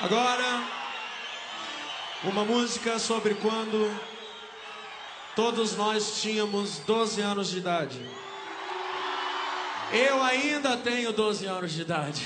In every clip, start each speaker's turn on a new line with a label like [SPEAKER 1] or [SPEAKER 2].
[SPEAKER 1] Agora, uma música sobre quando todos nós tínhamos 12 anos de idade. Eu ainda tenho 12 anos de idade.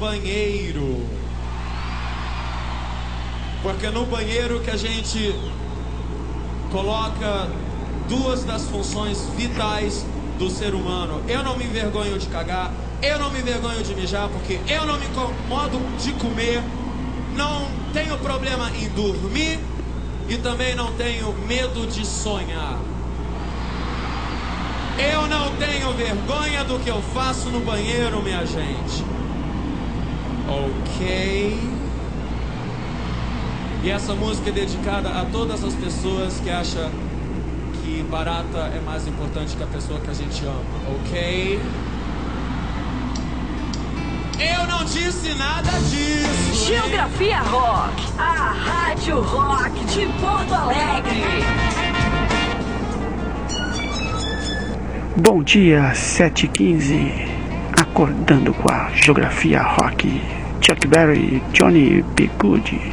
[SPEAKER 1] Banheiro. Porque é no banheiro que a gente coloca duas das funções vitais do ser humano. Eu não me envergonho de cagar, eu não me envergonho de mijar, porque eu não me incomodo de comer, não tenho problema em dormir e também não tenho medo de sonhar. Eu não tenho vergonha do que eu faço no banheiro, minha gente. Ok. E essa música é dedicada a todas as pessoas que acham que barata é mais importante que a pessoa que a gente ama, ok? Eu não disse nada disso. hein?
[SPEAKER 2] Geografia Rock, a Rádio Rock de Porto Alegre.
[SPEAKER 3] Bom dia, 7h15. Acordando com a Geografia Rock. Chuck Berry, Johnny B. Good.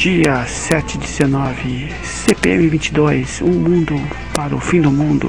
[SPEAKER 2] Dia
[SPEAKER 3] 7 de 19, CPM 22, um mundo para o fim do mundo.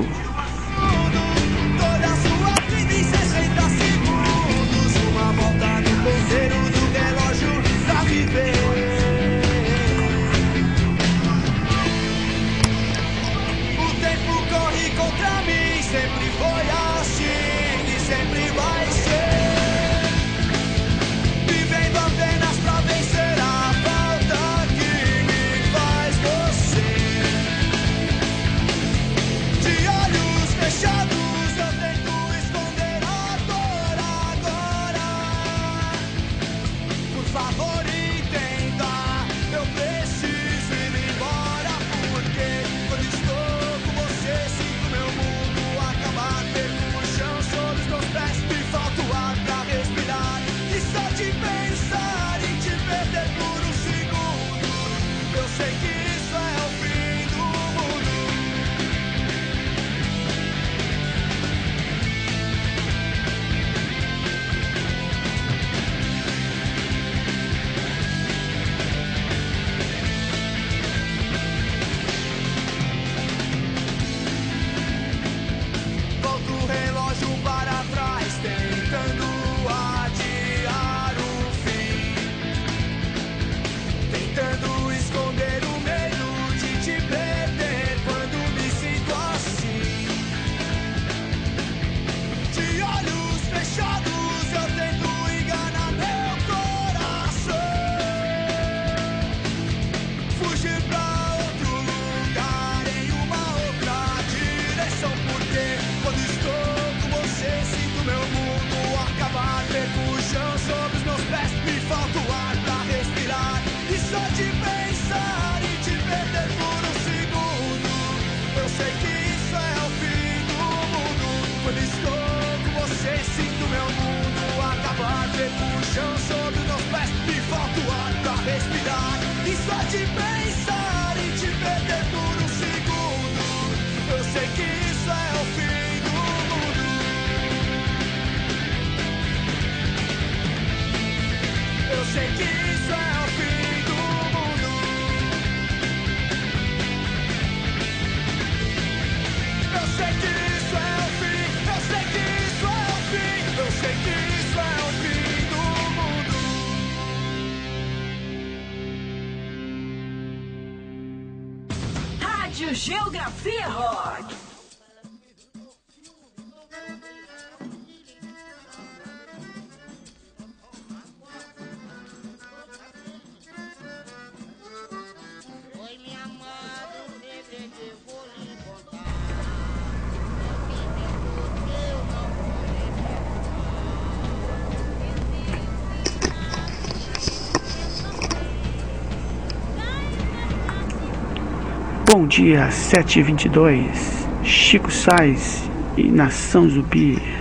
[SPEAKER 2] dia
[SPEAKER 3] 7 e 22, Chico Sainz e Nação Zumbi.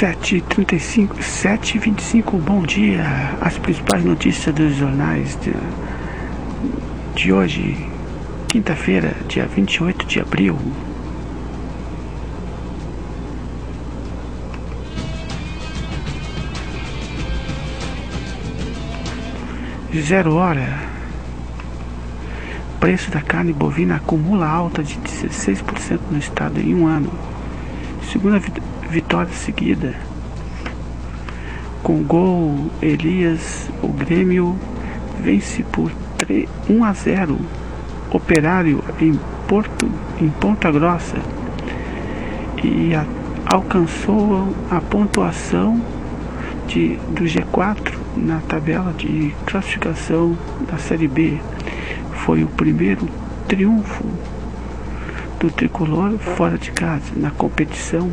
[SPEAKER 3] 7h35, 7h25, bom dia. As principais notícias dos jornais de, de hoje, quinta-feira, dia 28 de abril. Zero hora. Preço da carne bovina acumula alta de 16% no estado em um ano. Segunda vitória seguida. Com gol, Elias, o Grêmio vence por 3, 1 a 0. Operário em Porto, em Ponta Grossa e a, alcançou a pontuação de, do G4 na tabela de classificação da Série B. Foi o primeiro triunfo do tricolor fora de casa na competição.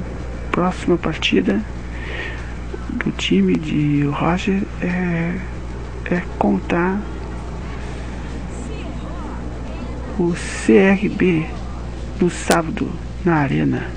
[SPEAKER 3] Próxima partida do time de Roger é, é contar o CRB no sábado na Arena.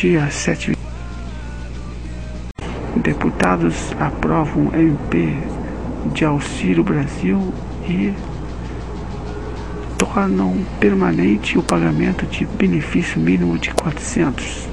[SPEAKER 3] Dia 7 deputados aprovam MP de Auxílio Brasil e tornam permanente o pagamento de benefício mínimo de 400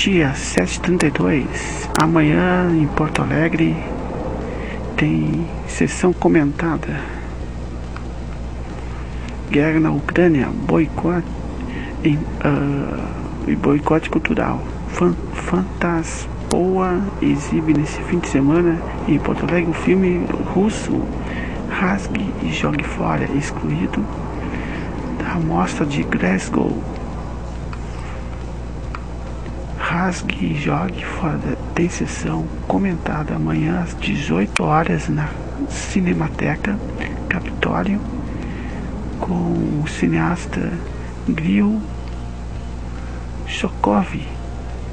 [SPEAKER 3] dia, 7h32. Amanhã em Porto Alegre tem sessão comentada. Guerra na Ucrânia, boicote, em, uh, boicote cultural. Fan, Fantaspoa exibe nesse fim de semana em Porto Alegre o filme russo Rasgue e Jogue Fora, excluído da mostra de Glasgow. Rasgue e Jogue Fora tem sessão comentada amanhã às 18 horas na Cinemateca Capitólio com o cineasta Gril Chokov.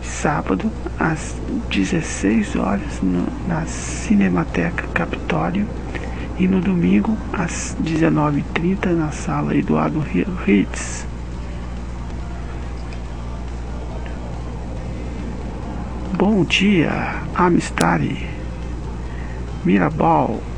[SPEAKER 3] Sábado às 16 horas no, na Cinemateca Capitólio e no domingo às 19h30 na sala Eduardo Ritz. Bom dia, Amistade, Mirabal.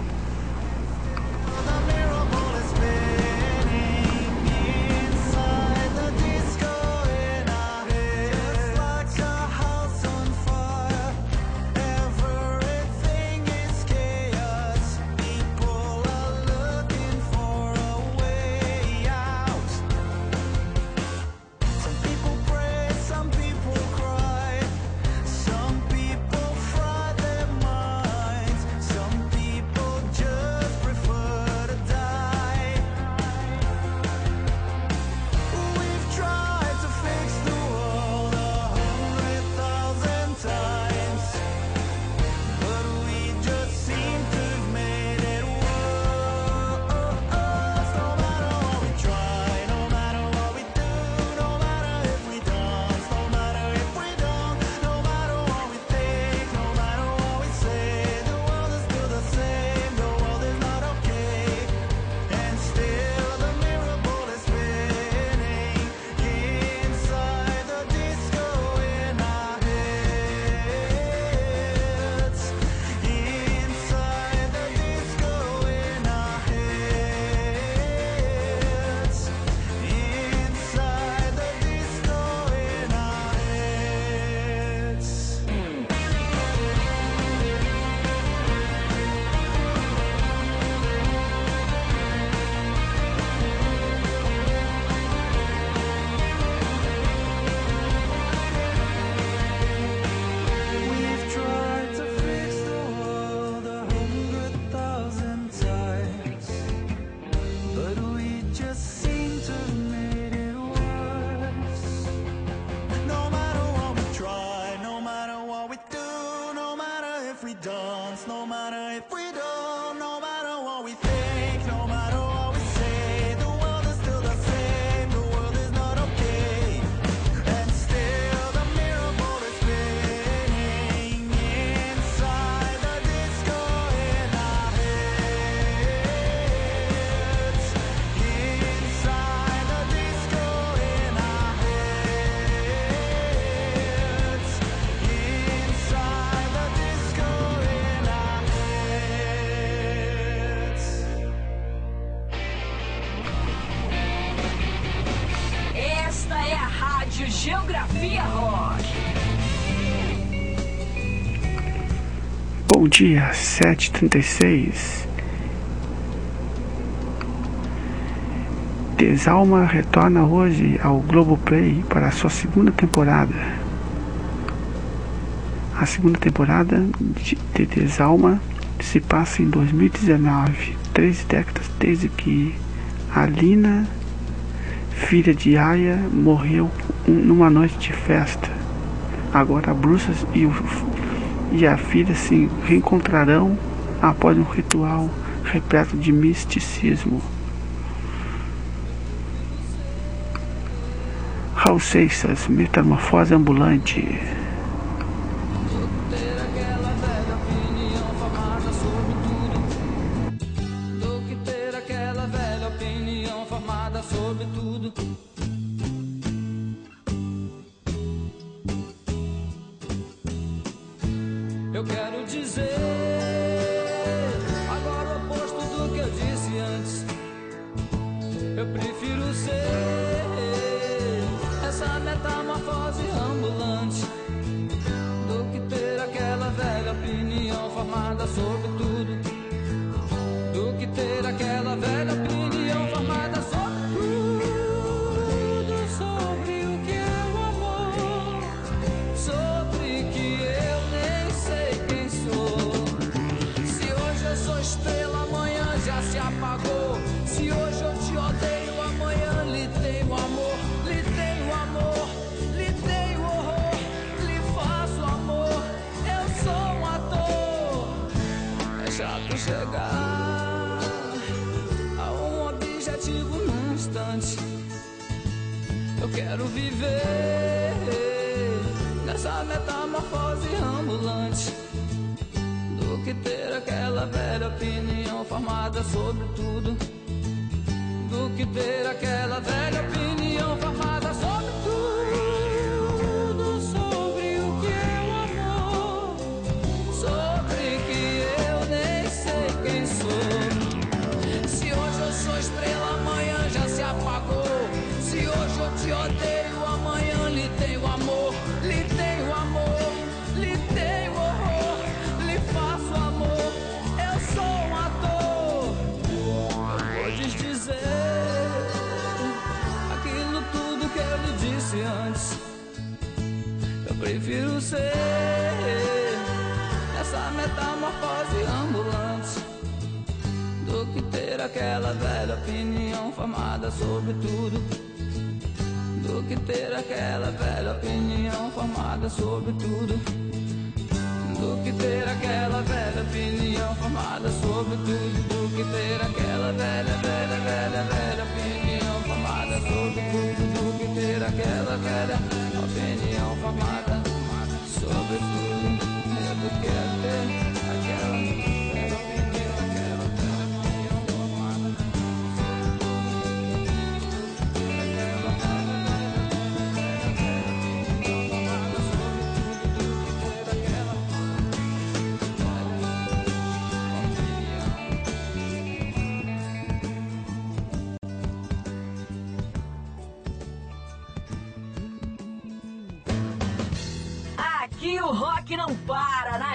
[SPEAKER 3] Dia, 7h36. Desalma retorna hoje ao Globoplay para a sua segunda temporada. A segunda temporada de Desalma se passa em 2019, três décadas desde que Alina, filha de Aya, morreu numa noite de festa. Agora Bruças e o e a filha se reencontrarão após um ritual repleto de misticismo. Raul Seixas, Metamorfose Ambulante.
[SPEAKER 4] Nessa metamorfose ambulante do que ter aquela velha opinião formada sobre tudo. Do que ter aquela velha opinião formada prefiro ser essa metamorfose ambulante do que ter aquela velha opinião formada sobre tudo. Do que ter aquela velha opinião formada sobre tudo. Do que ter aquela velha opinião formada sobre tudo. Do que ter aquela velha, velha, velha, velha opinião formada sobre tudo. Do que ter aquela velha opinião formada sobre tudo. É do que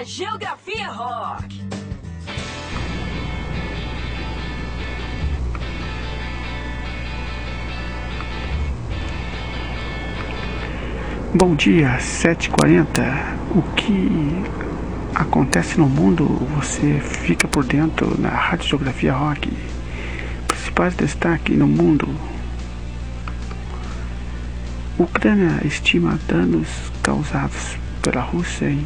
[SPEAKER 2] Geografia Rock.
[SPEAKER 3] Bom dia, 7h40. O que acontece no mundo você fica por dentro na Rádio Geografia Rock. Principais destaques no mundo. Ucrânia estima danos causados pela Rússia em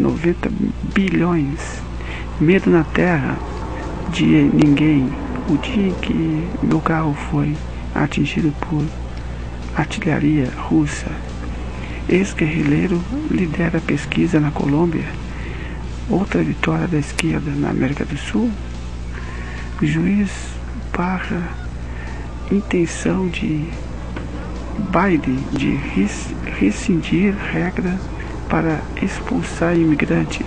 [SPEAKER 3] 90 bilhões. Medo na terra de ninguém. O dia em que meu carro foi atingido por artilharia russa. Ex-guerrilheiro lidera pesquisa na Colômbia. Outra vitória da esquerda na América do Sul. Juiz barra intenção de Biden de res- rescindir regra para expulsar imigrantes.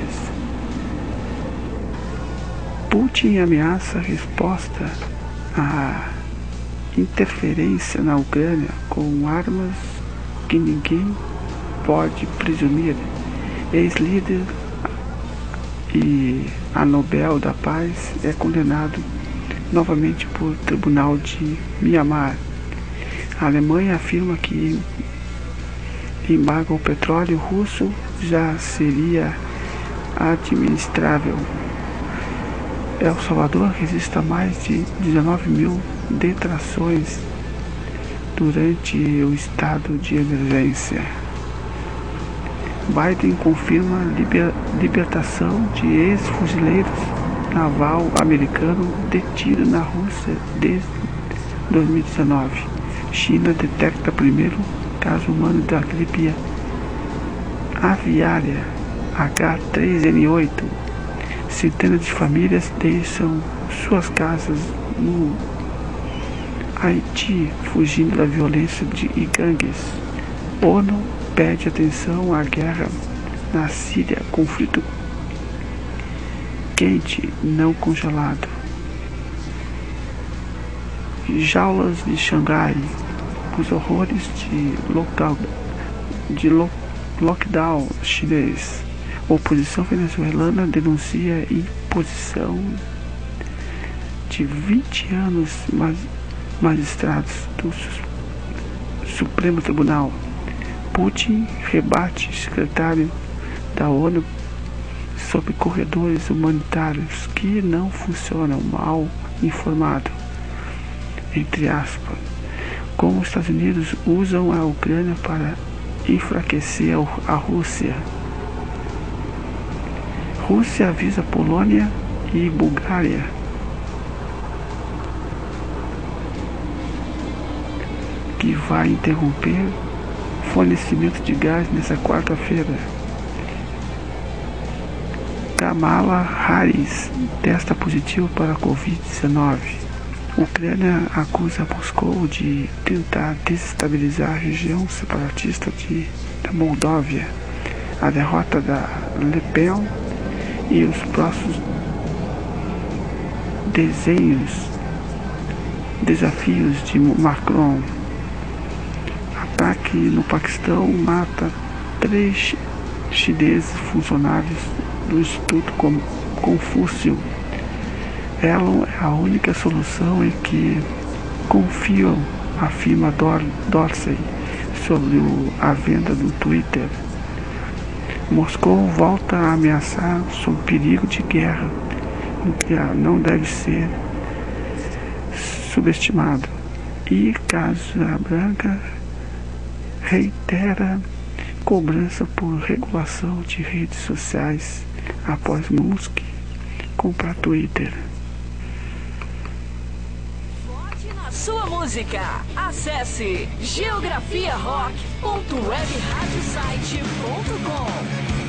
[SPEAKER 3] Putin ameaça resposta à interferência na Ucrânia com armas que ninguém pode presumir. Ex-líder e a Nobel da Paz é condenado novamente por tribunal de Mianmar. A Alemanha afirma que embargo ao petróleo russo já seria administrável. El Salvador registra mais de 19 mil detrações durante o estado de emergência. Biden confirma liber- libertação de ex-fuzileiros naval americano detido na Rússia desde 2019. China detecta primeiro caso humano da gripe aviária H3N8. Centenas de famílias deixam suas casas no Haiti, fugindo da violência de e gangues. ONU pede atenção à guerra na Síria, conflito quente, não congelado. jaulas de Xangai, os horrores de lockdown, de lo, lockdown chinês. Oposição venezuelana denuncia imposição de 20 anos magistrados do Supremo Tribunal. Putin rebate secretário da ONU sobre corredores humanitários que não funcionam mal informado. Entre aspas, como os Estados Unidos usam a Ucrânia para enfraquecer a Rússia. Rússia avisa Polônia e Bulgária que vai interromper fornecimento de gás nessa quarta-feira. Kamala Harris testa positivo para a Covid-19. Ucrânia acusa Moscou de tentar desestabilizar a região separatista de, da Moldóvia. A derrota da Le Pen e os próximos desenhos, desafios de Macron. Ataque no Paquistão mata três chineses funcionários do Instituto Confúcio. Ela é a única solução em que confiam, afirma Dor Dorsey sobre o, a venda do Twitter. Moscou volta a ameaçar sob perigo de guerra, que não deve ser subestimado. E Casa Branca reitera cobrança por regulação de redes sociais após Musk comprar Twitter.
[SPEAKER 2] Sua música. Acesse geografiarock.webradiosite.com.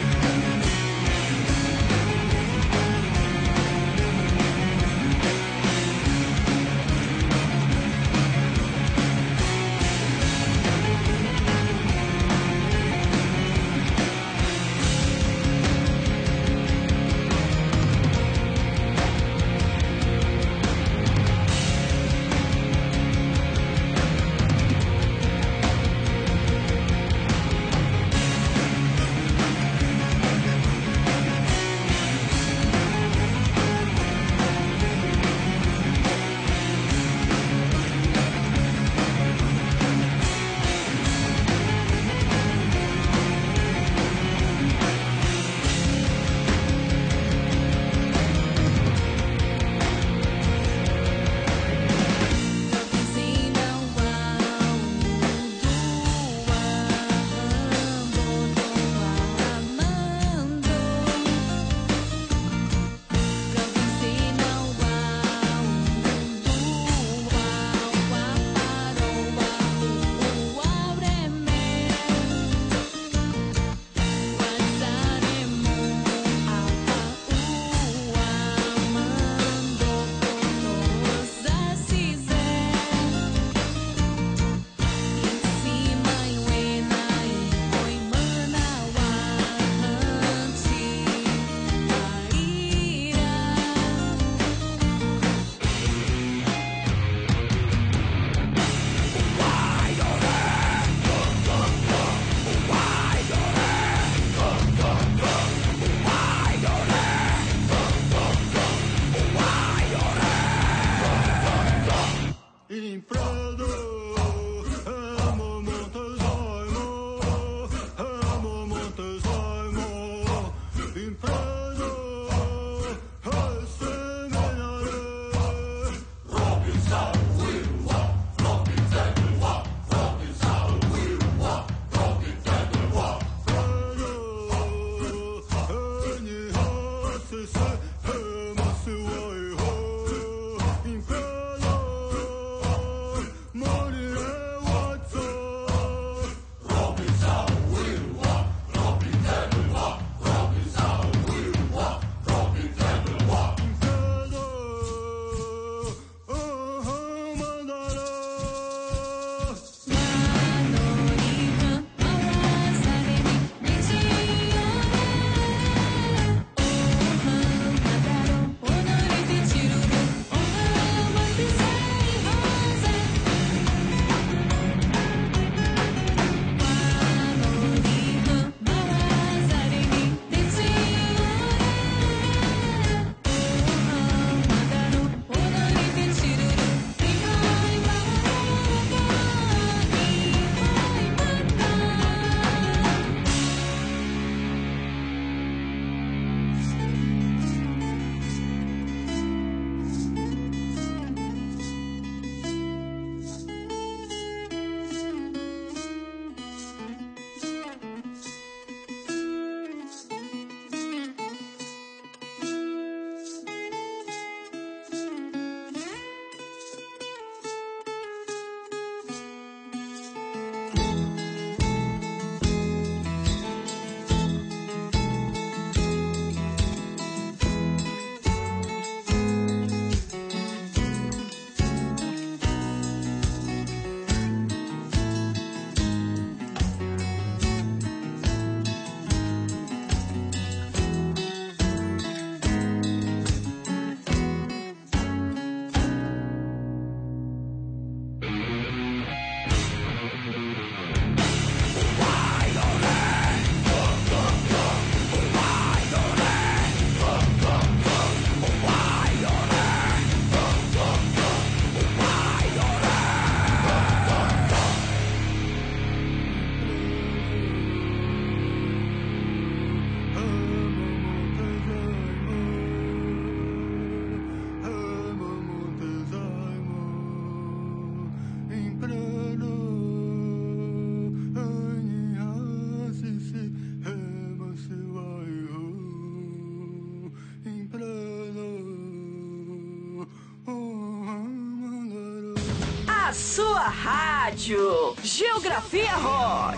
[SPEAKER 2] rádio Geografia Rock.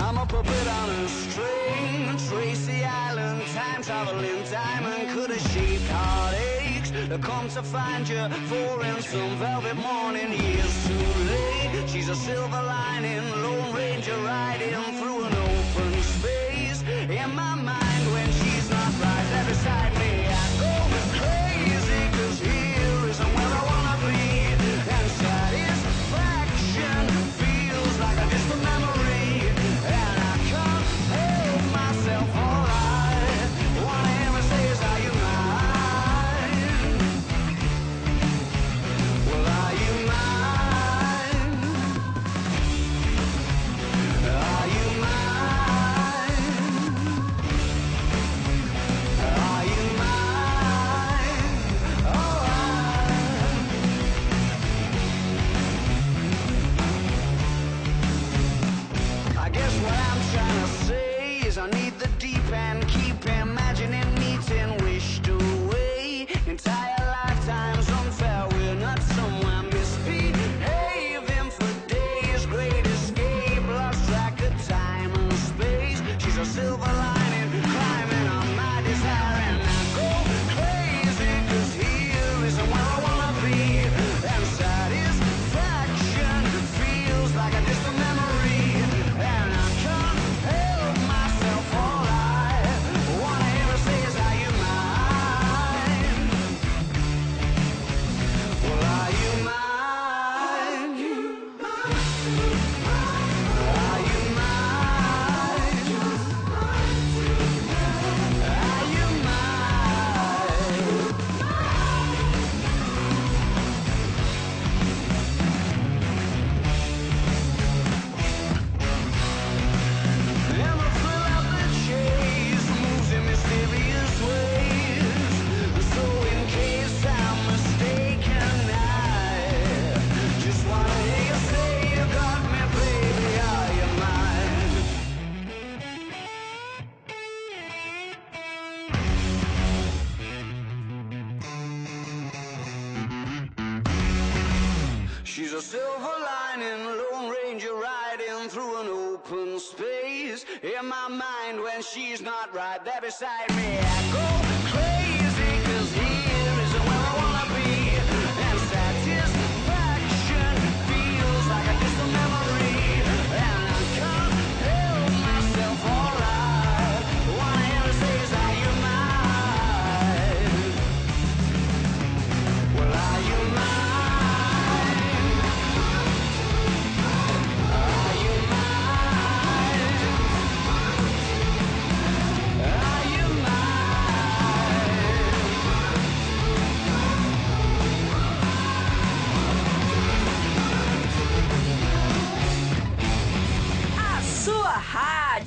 [SPEAKER 5] I'm a puppet on a string, Tracy Island, time traveling diamond, could have shaped heartaches. Come to find you, for in some velvet morning, years too late. She's a silver lining, Lone Ranger riding. right there beside me.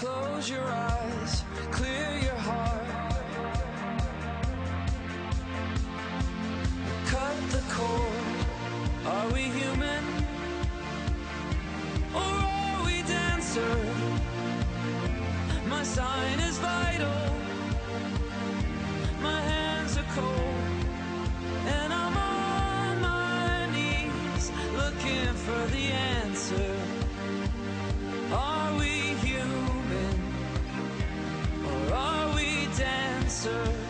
[SPEAKER 4] Close your eyes, clear your heart. Cut the cord. Are we human? Or are we dancer? My sign is vital. My hands are cold. And I'm on my knees looking for the answer. answer.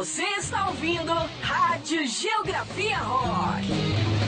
[SPEAKER 6] Você está ouvindo Rádio Geografia Rock.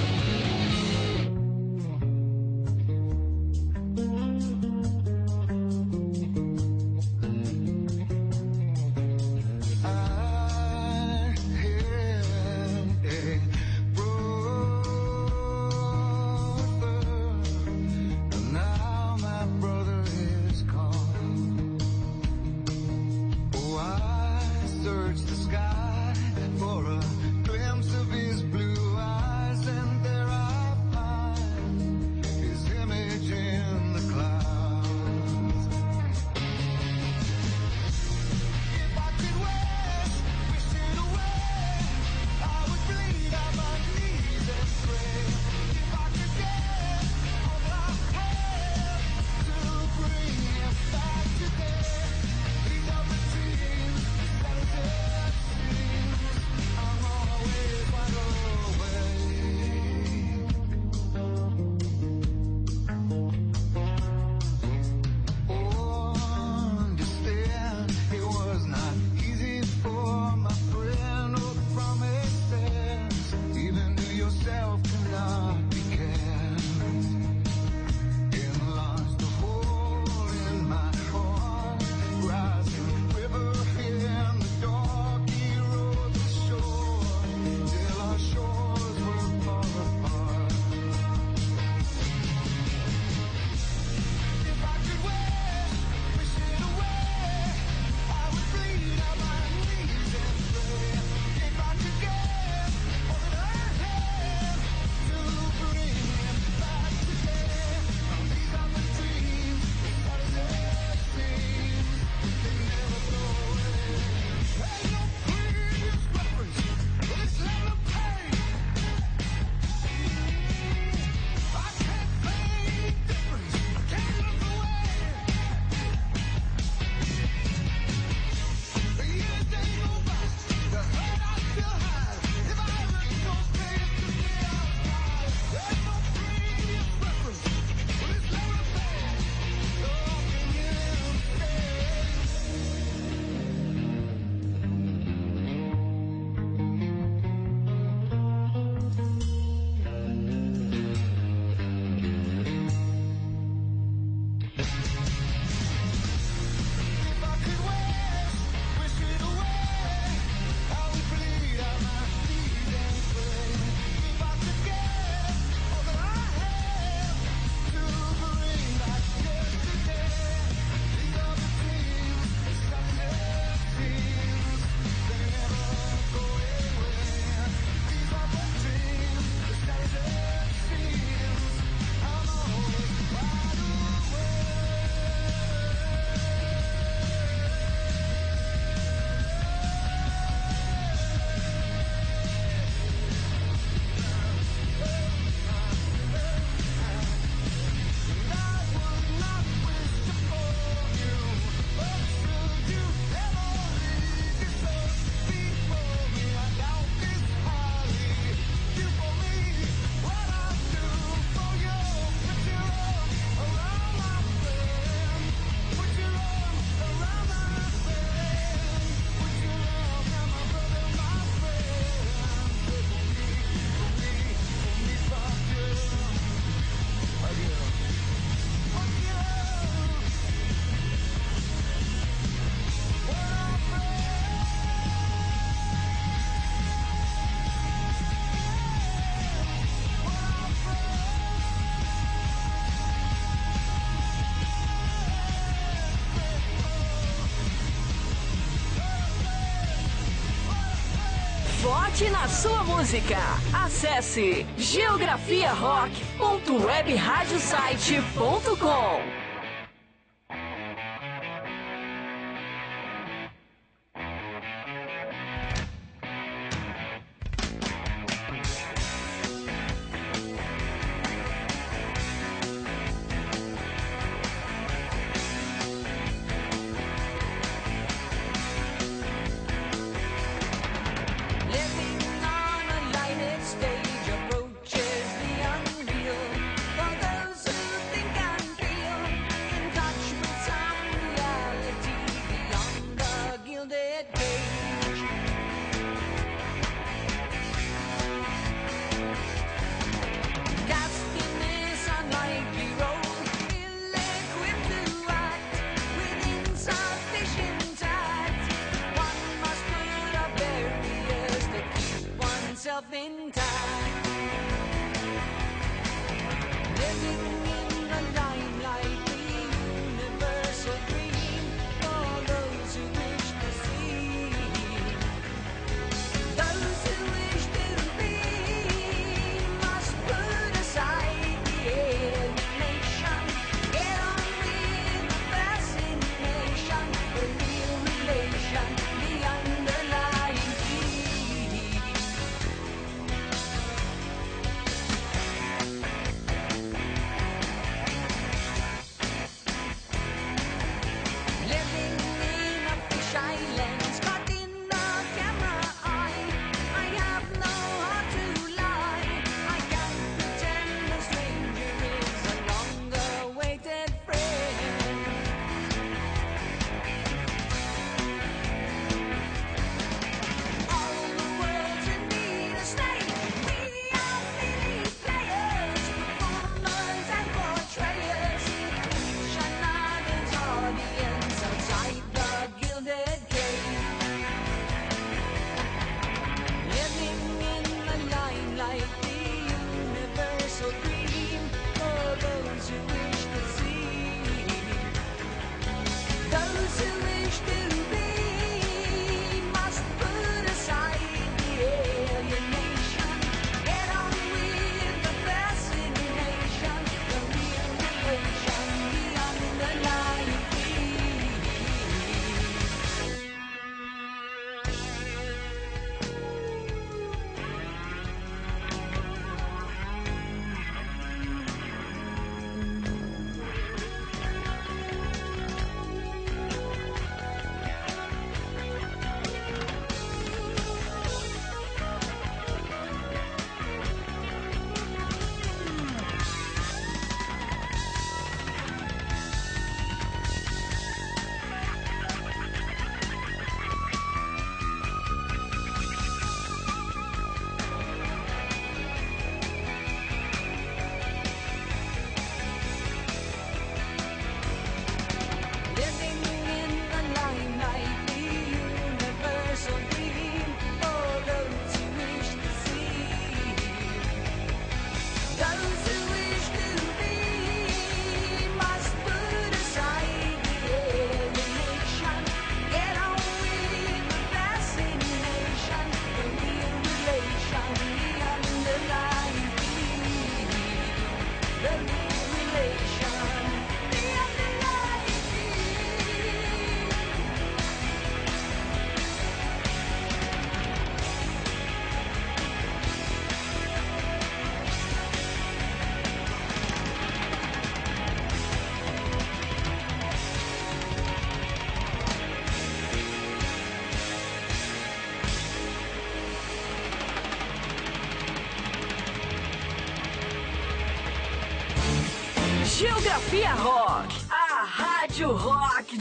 [SPEAKER 7] Música. Acesse geografiarock.webradiosite.com.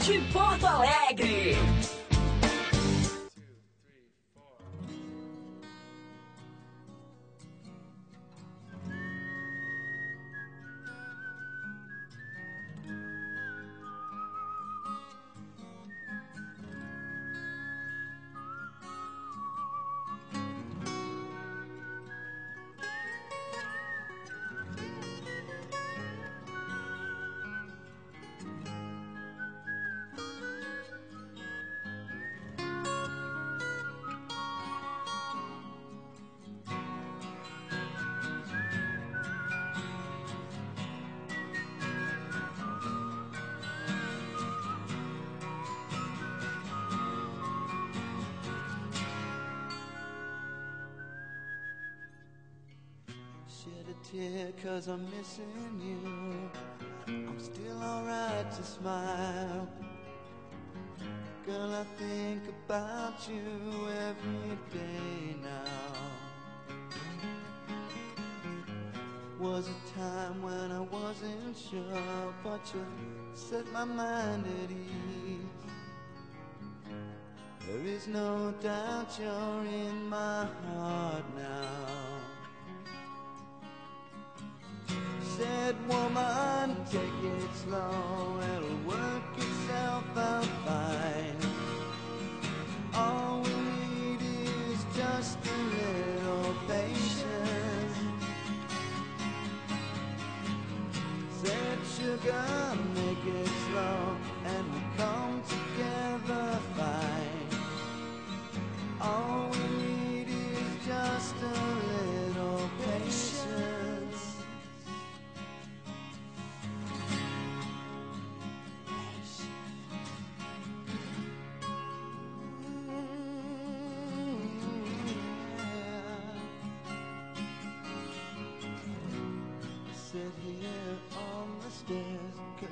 [SPEAKER 7] de Porto Alegre.
[SPEAKER 8] About you every day now. Was a time when I wasn't sure, but you set my mind at ease. There is no doubt you're in my heart now. Said woman, take it slow, it'll work itself out fine. All we need is just a little patience. Sugar, make it slow, and we come together fine. All we need is just a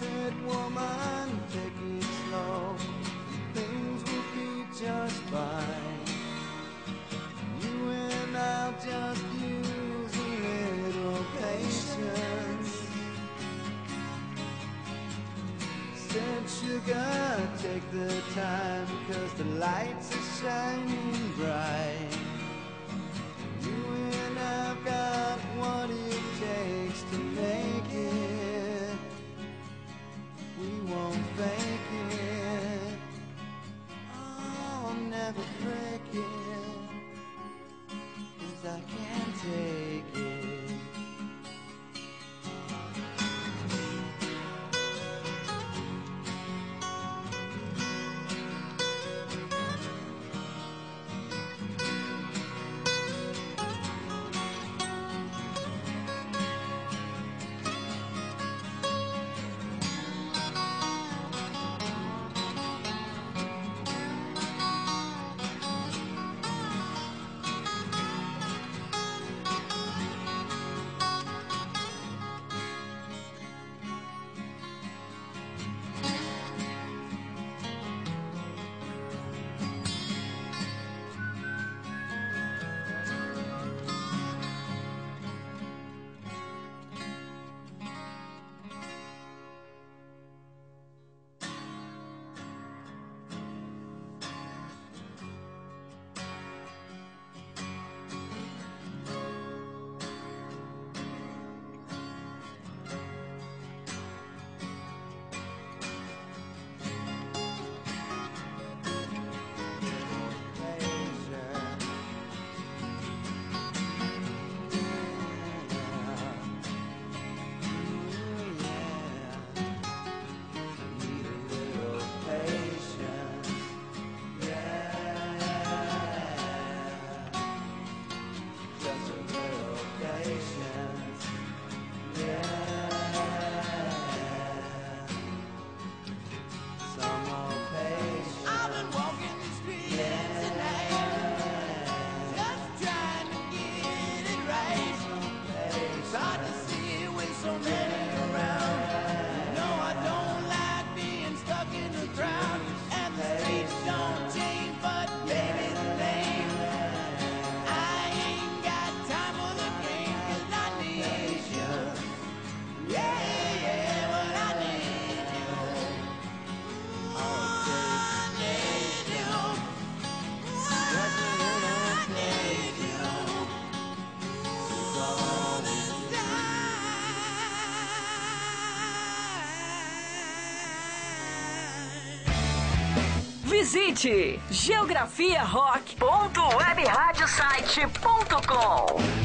[SPEAKER 8] Said woman, take it slow. Things will be just fine. You and I'll just use a little patience. Said sugar, take the time, cause the lights are shining bright. You and I've got what it takes to make won't fake it. Oh, I'll never break it. Cause I can't take it.
[SPEAKER 2] Visite geografiarock.webradiosite.com.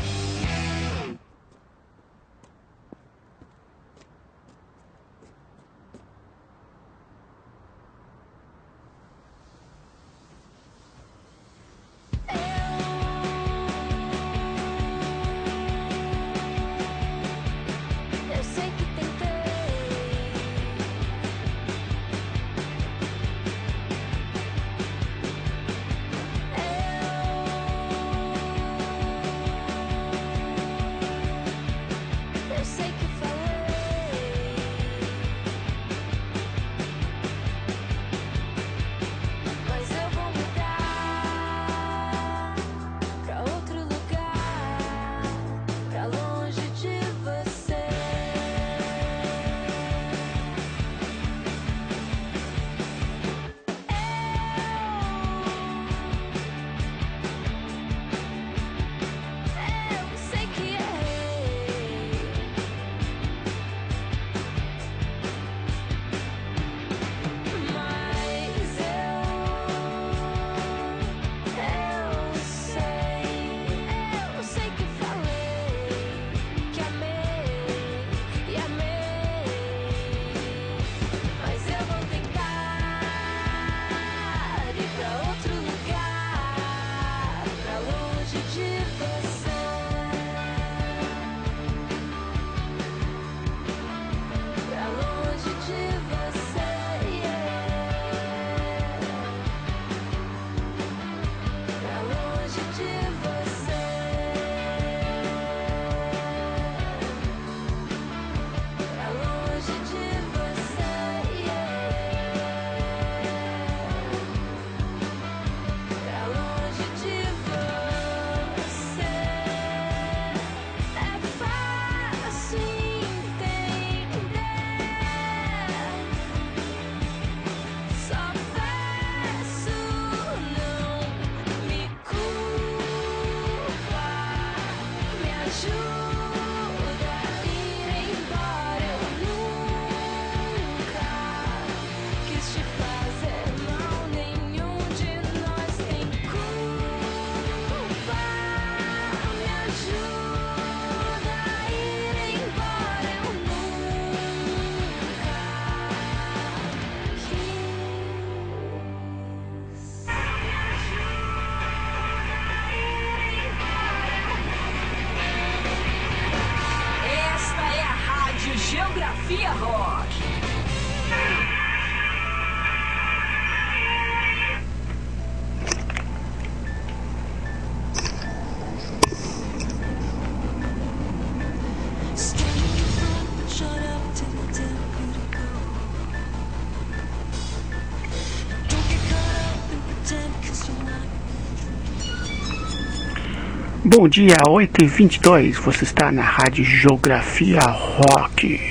[SPEAKER 3] Bom dia, 8h22, você está na Rádio Geografia Rock.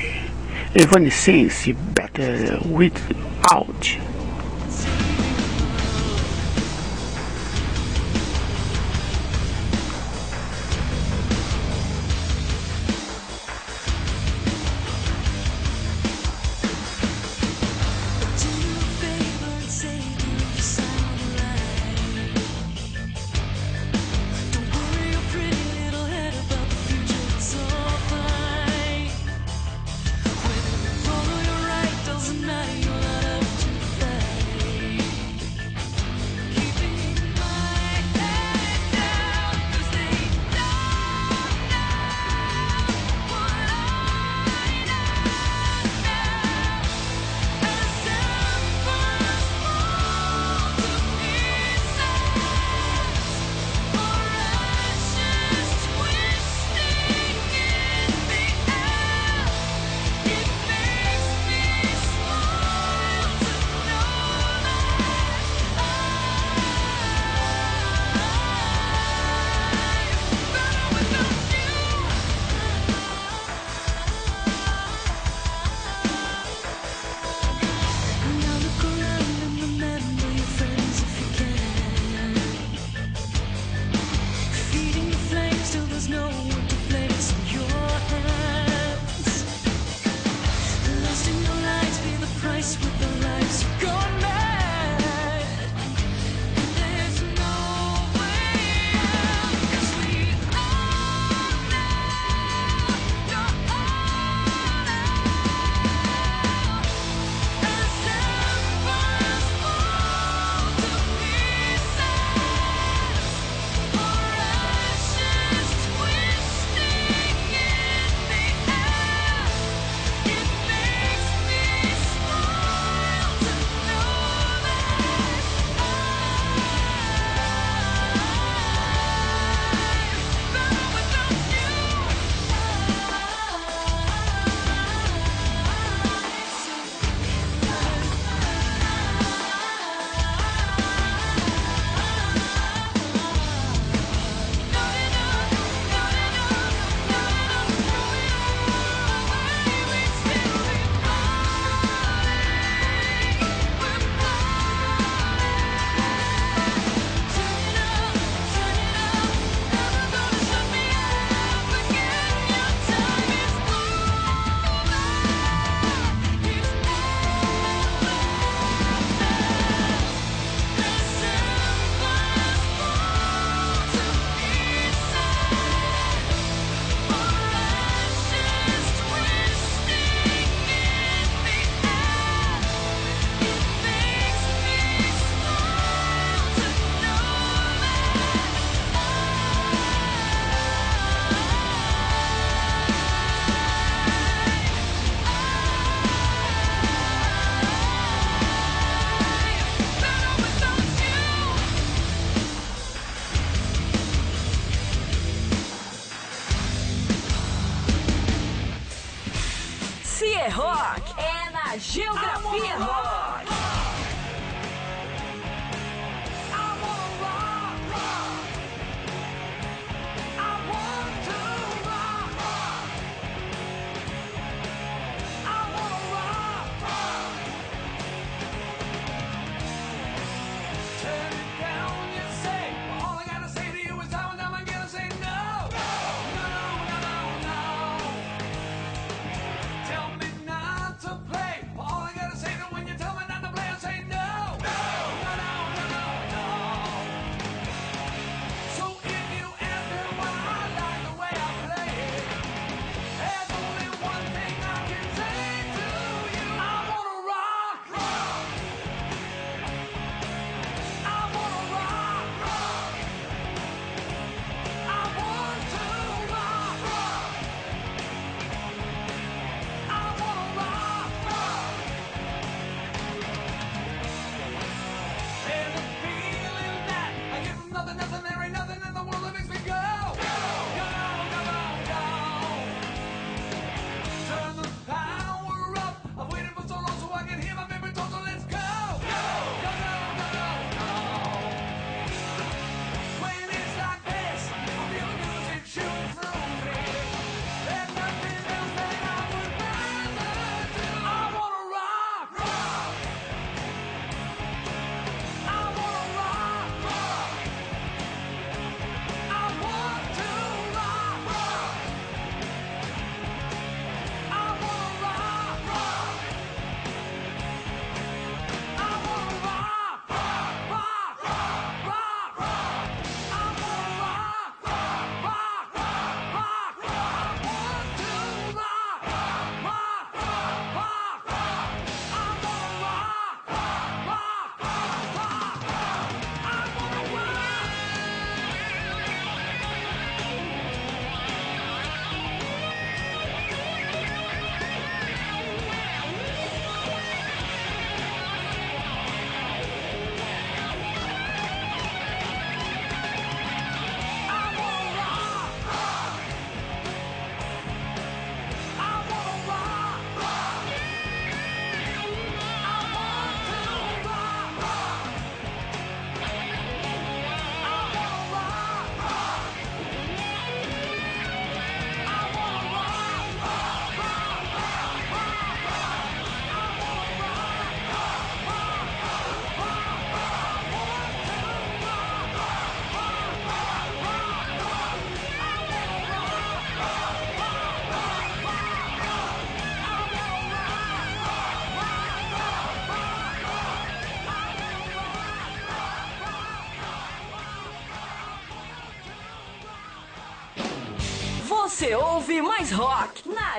[SPEAKER 3] Evanescence, Better
[SPEAKER 9] With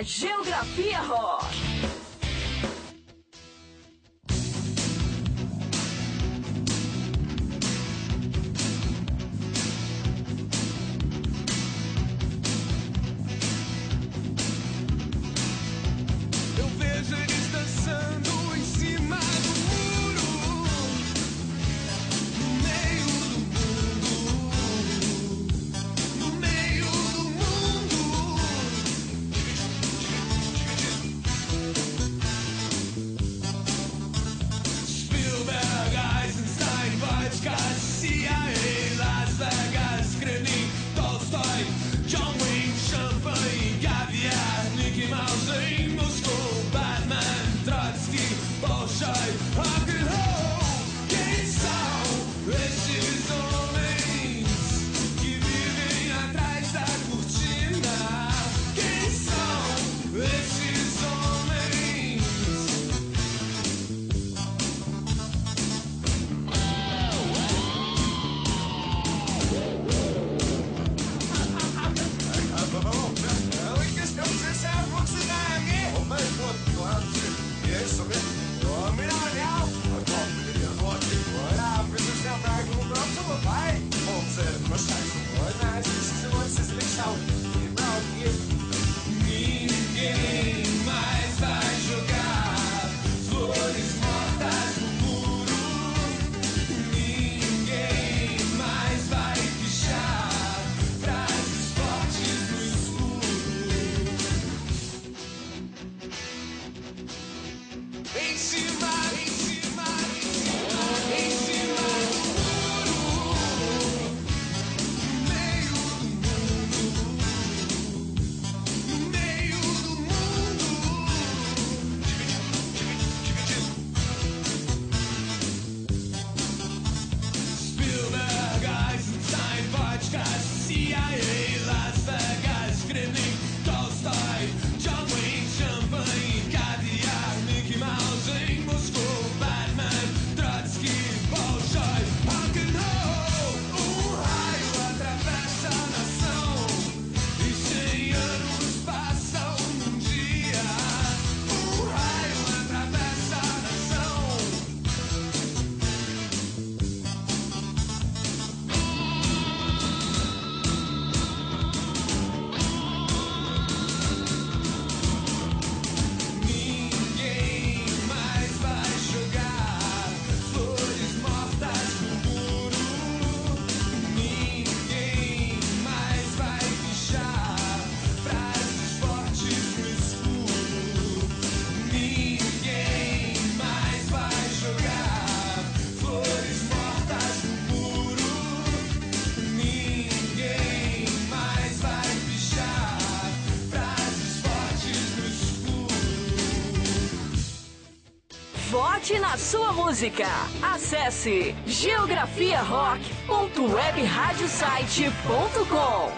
[SPEAKER 2] Geografia Rock.
[SPEAKER 10] Música. Acesse geografiarock.webradiosite.com.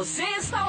[SPEAKER 6] Você está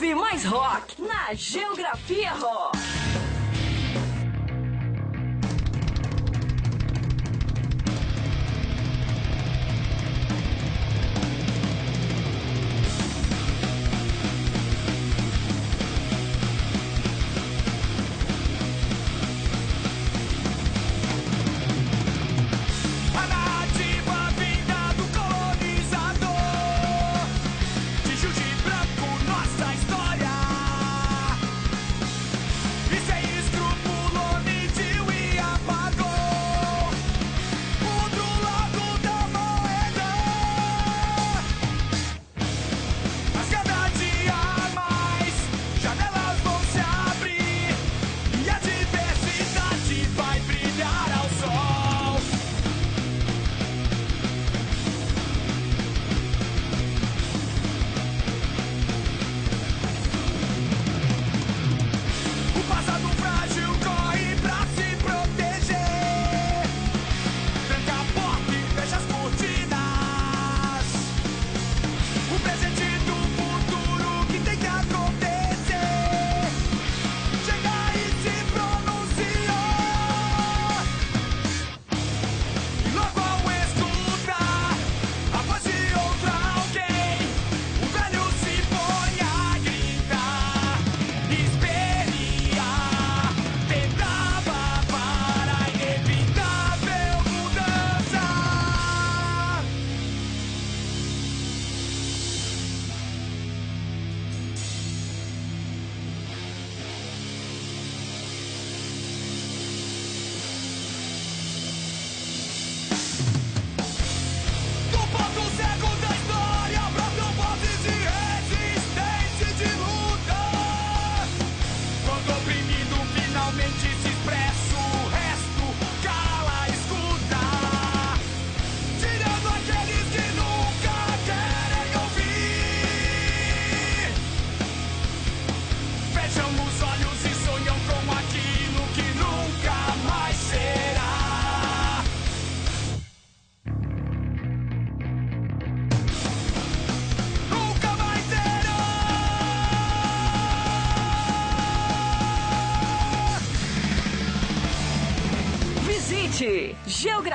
[SPEAKER 6] Ouve mais rock na Geografia Rock.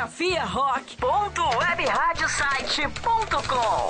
[SPEAKER 4] geografiarock.webradiosite.com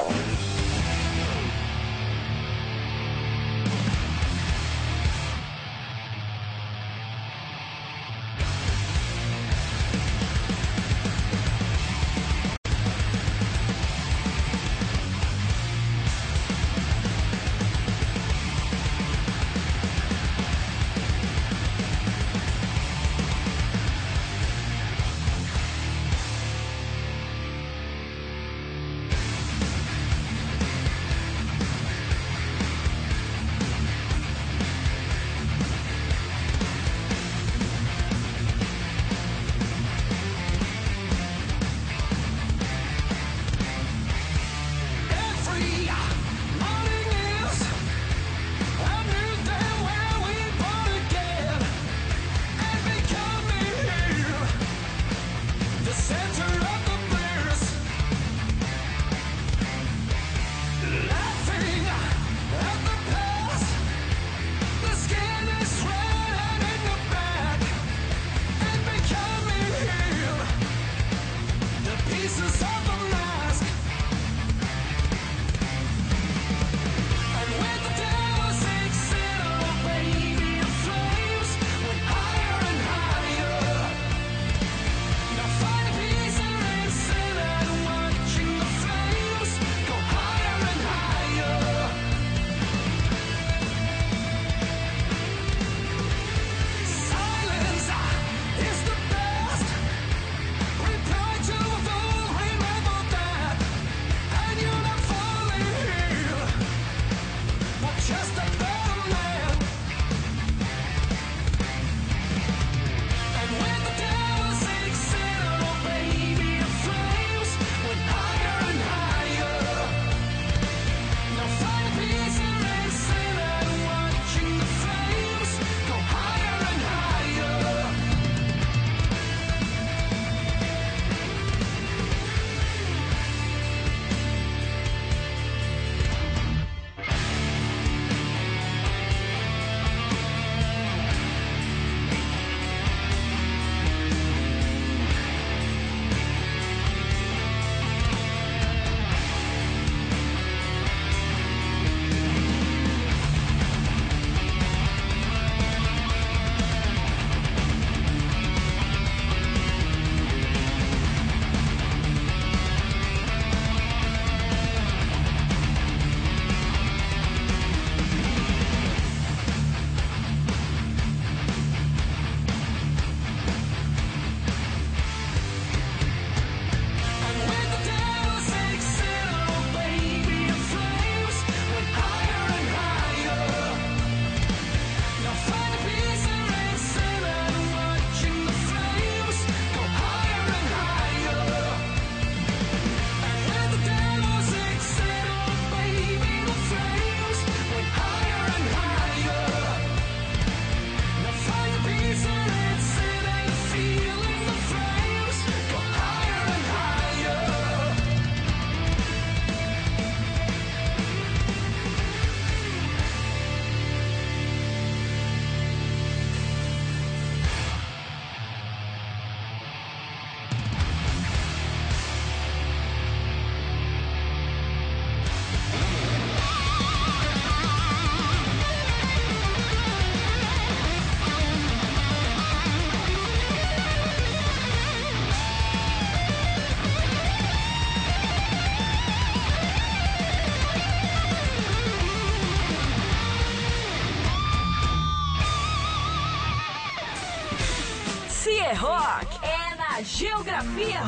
[SPEAKER 4] Geografia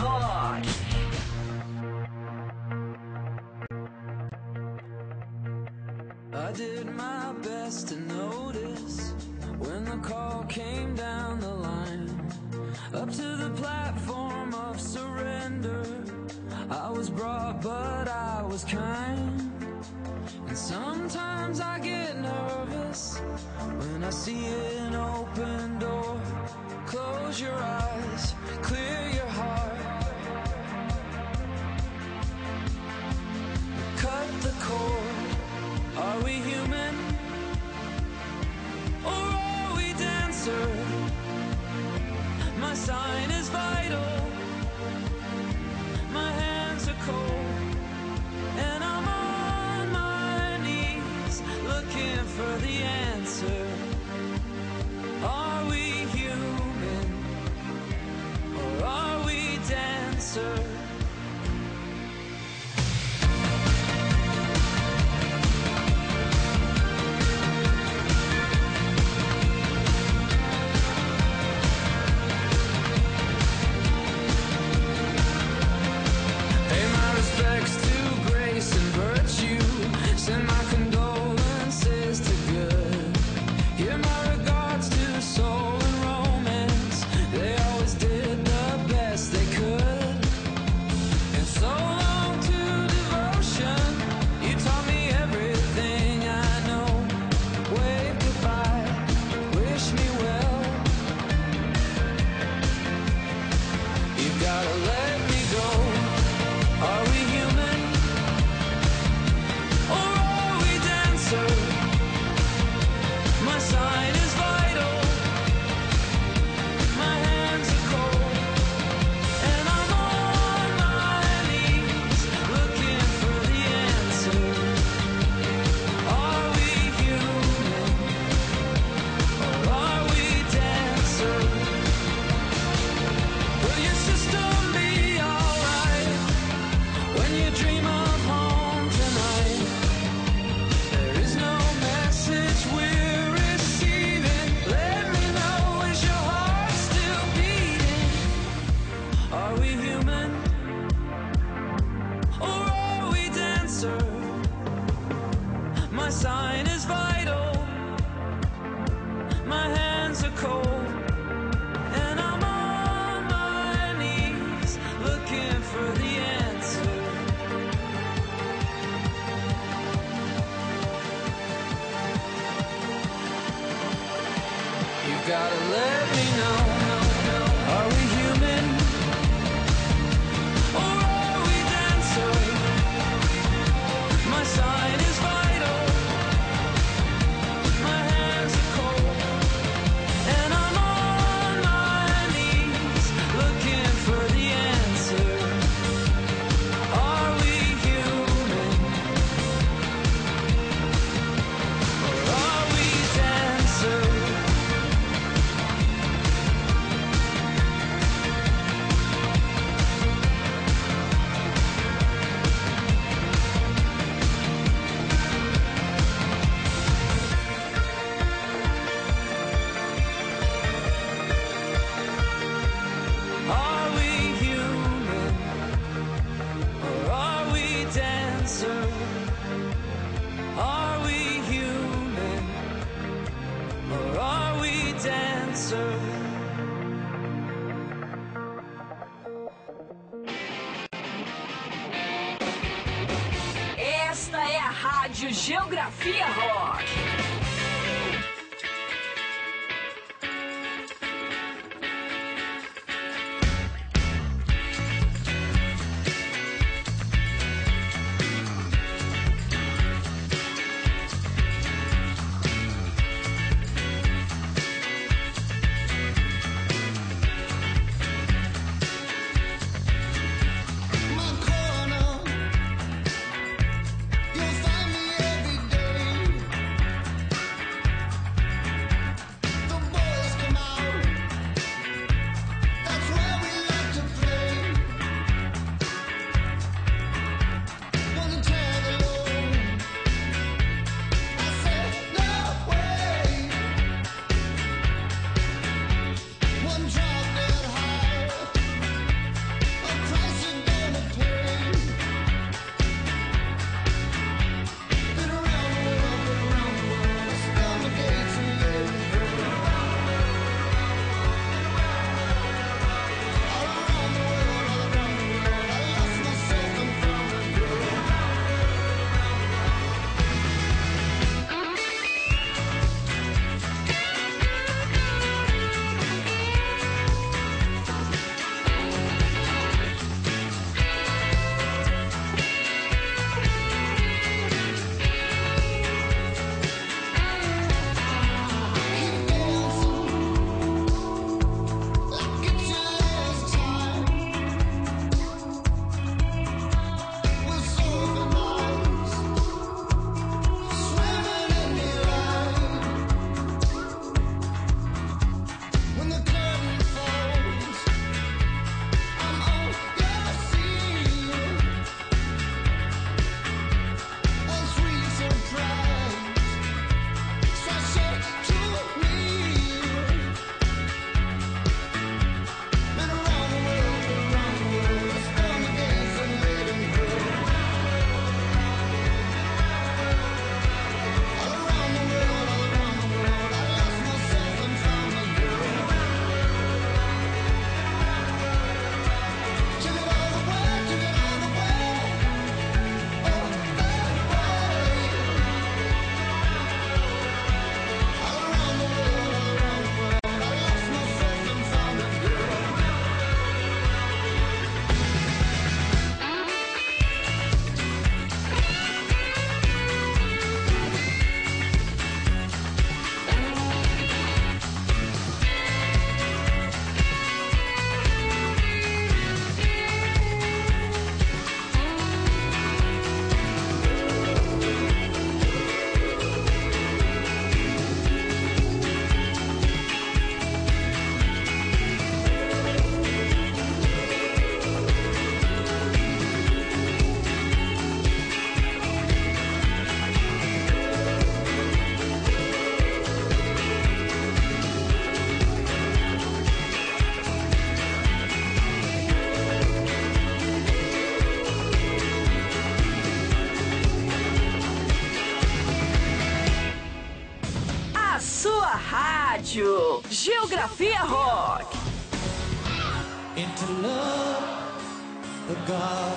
[SPEAKER 2] Geografia Rock.
[SPEAKER 7] Into love, the God.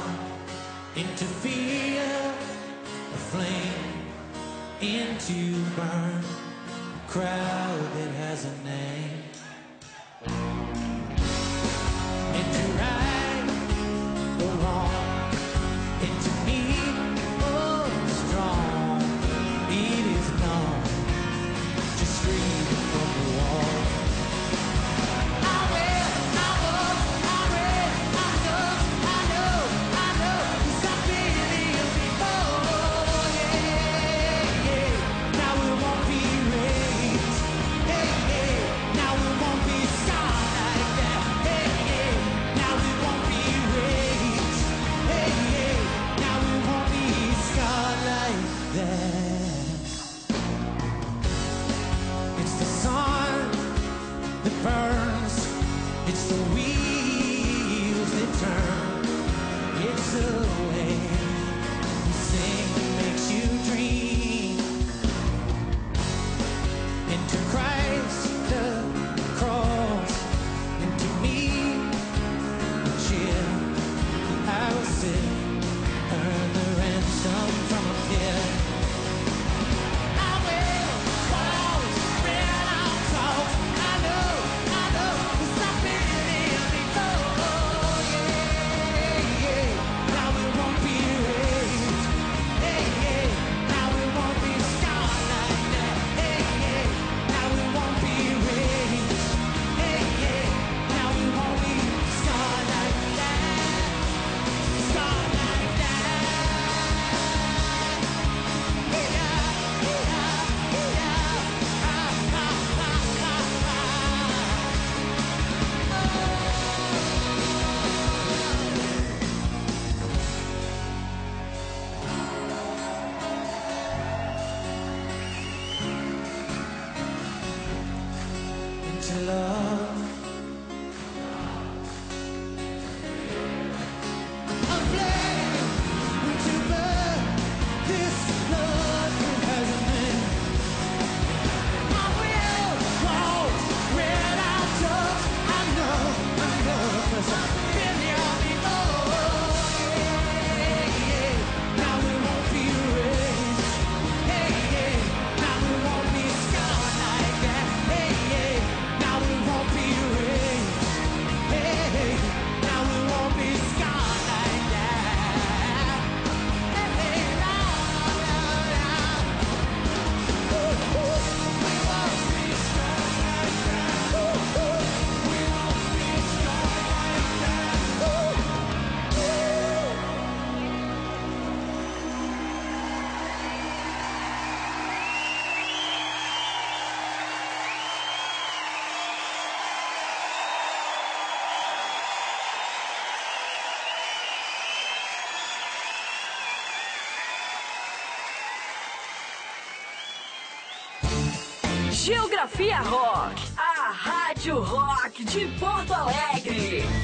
[SPEAKER 11] Geografia Rock, a Rádio Rock de Porto Alegre.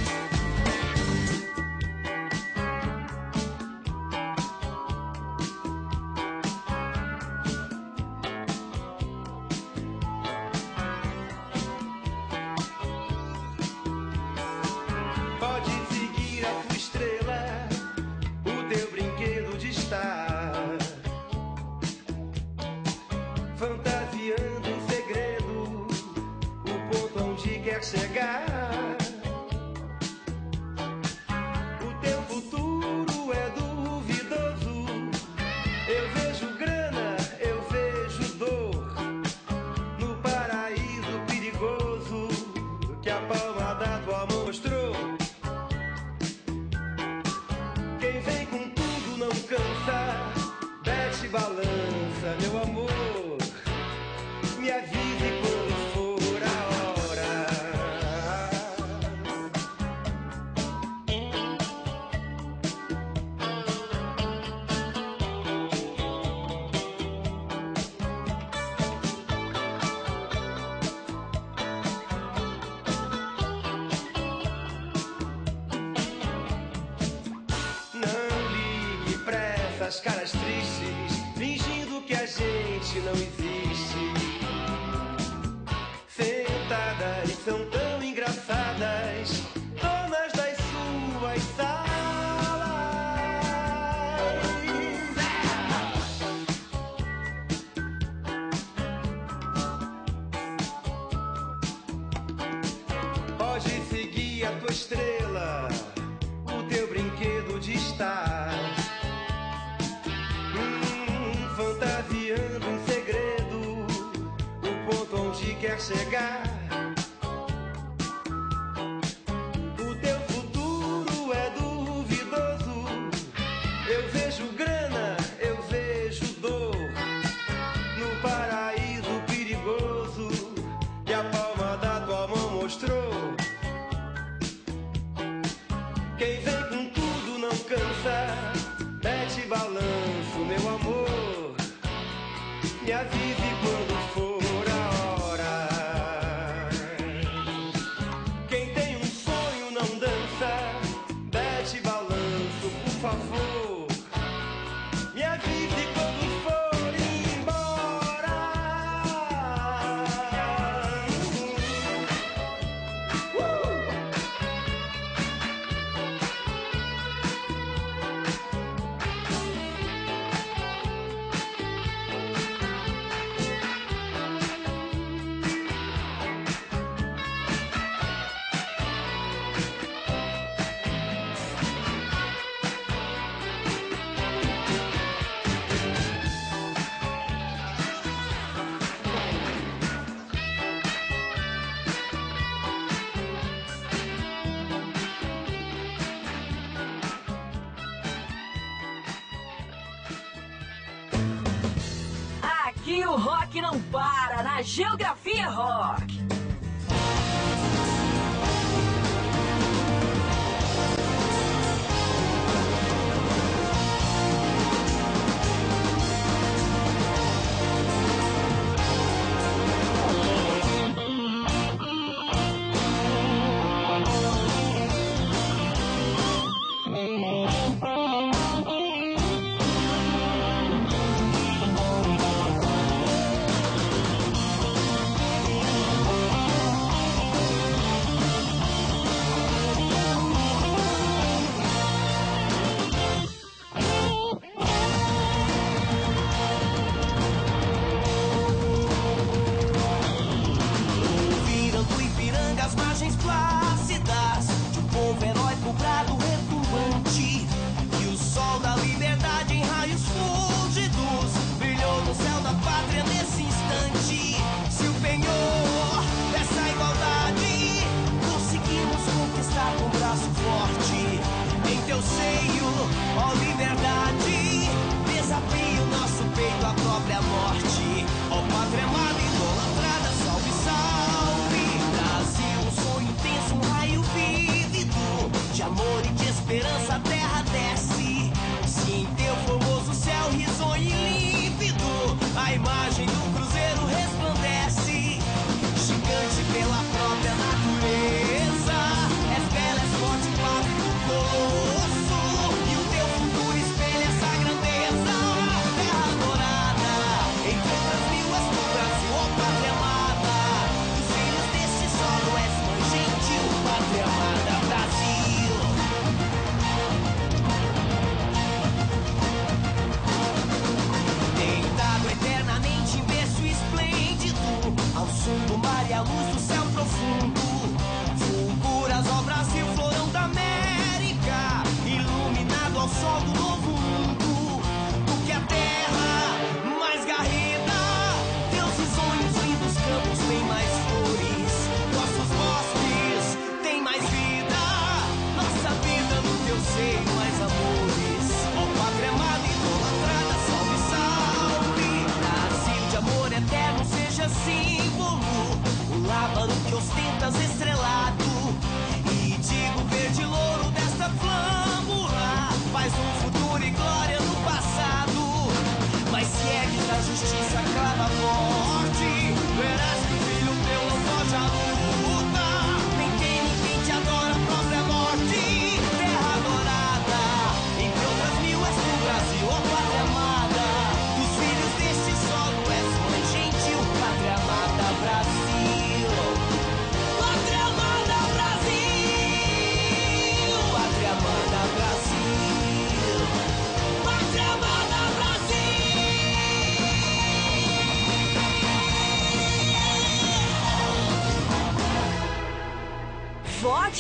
[SPEAKER 12] Para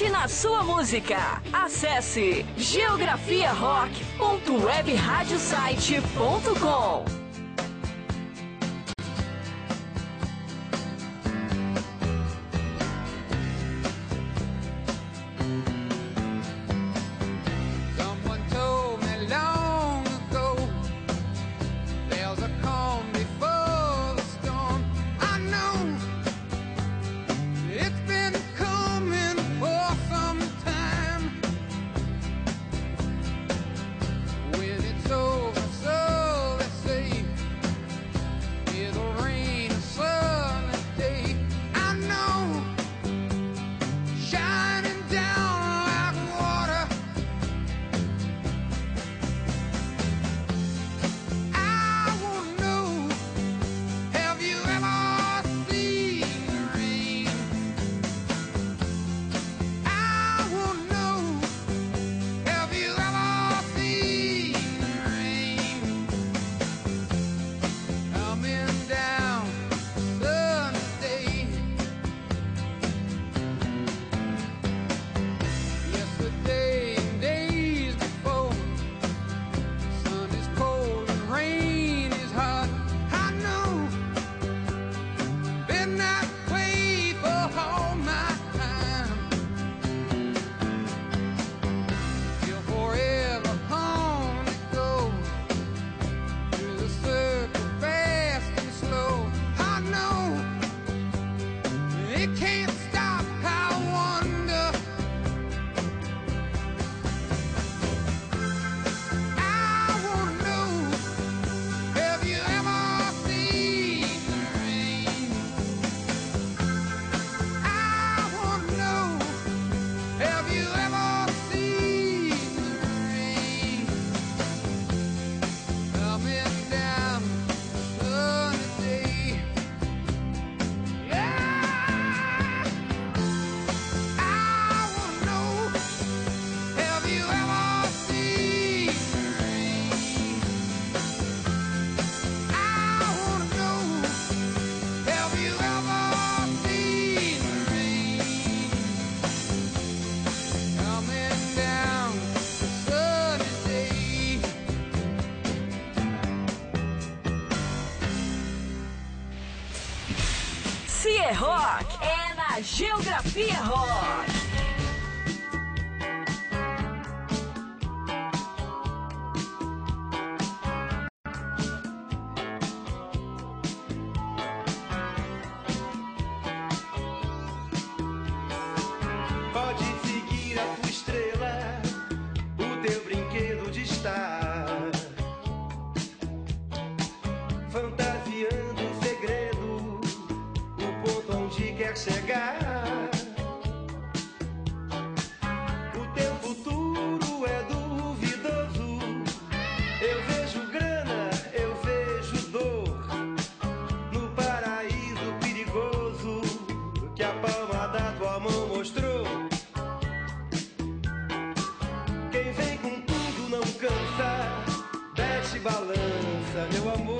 [SPEAKER 12] Na
[SPEAKER 13] sua música. Acesse geografiarock.webradiosite.com. Geografia
[SPEAKER 11] meu amor.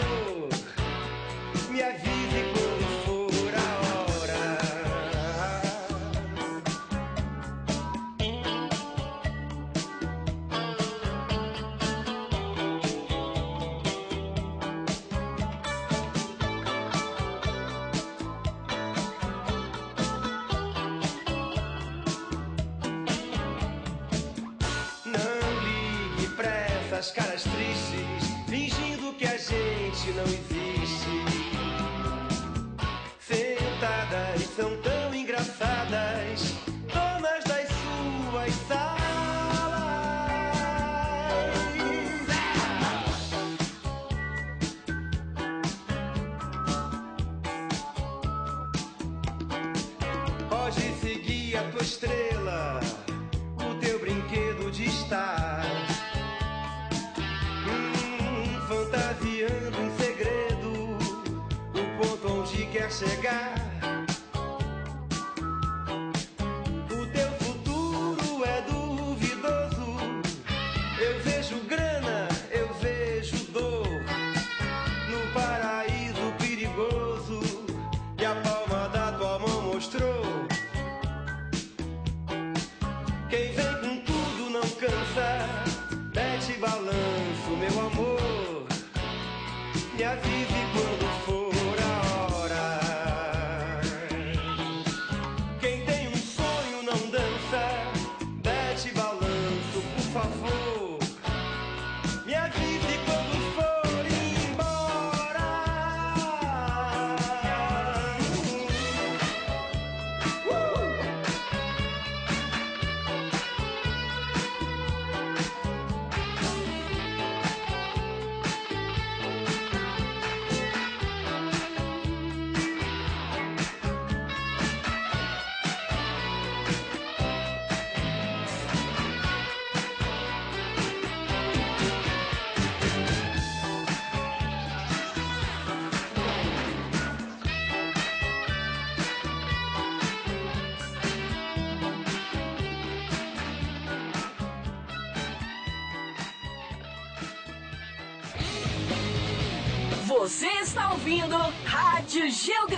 [SPEAKER 14] Ouvindo Rádio Geografia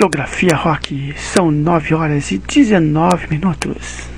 [SPEAKER 2] Geografia Rock,
[SPEAKER 3] são 9 horas e 19 minutos.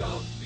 [SPEAKER 15] Go.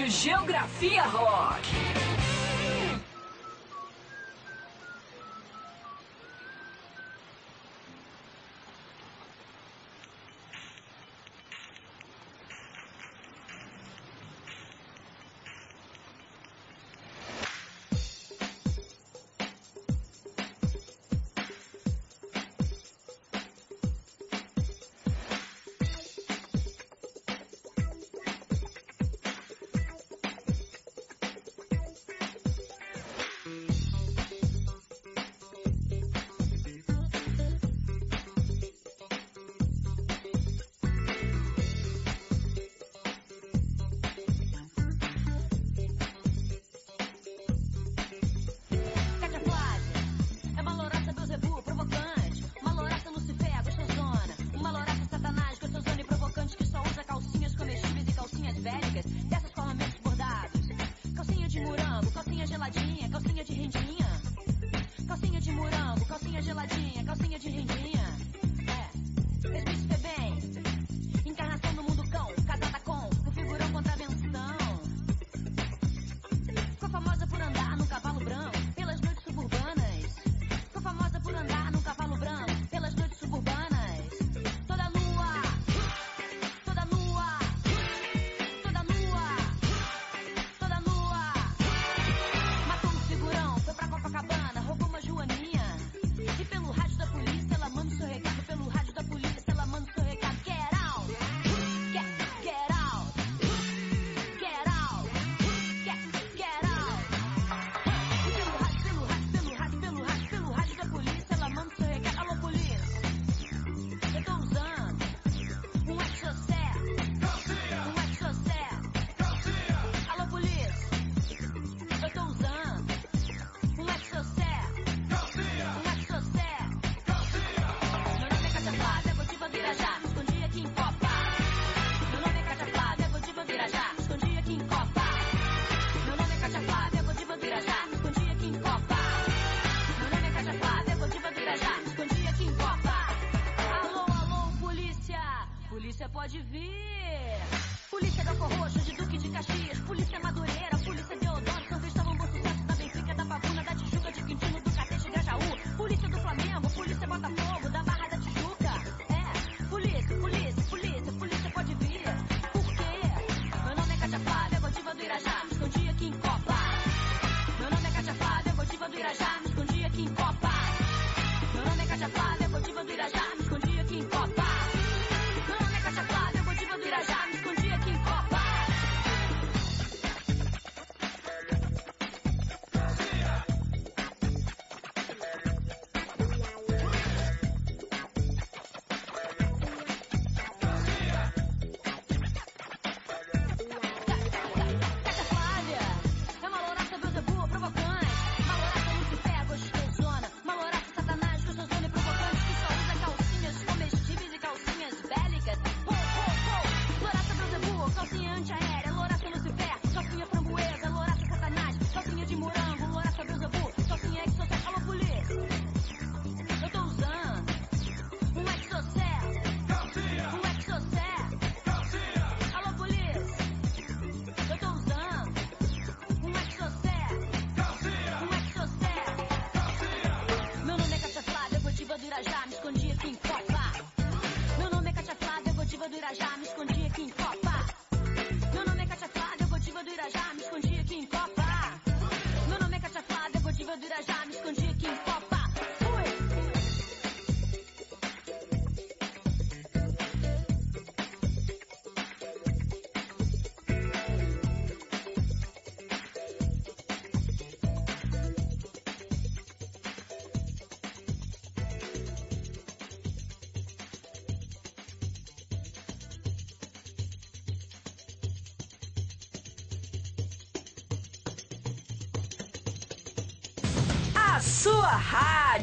[SPEAKER 2] Rádio Geografia Rock.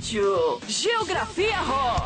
[SPEAKER 12] Rádio
[SPEAKER 2] Geografia Rock.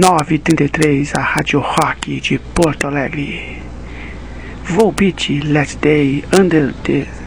[SPEAKER 4] 9h33, a Rádio Rock de Porto Alegre. Volbeat Let's Day Under the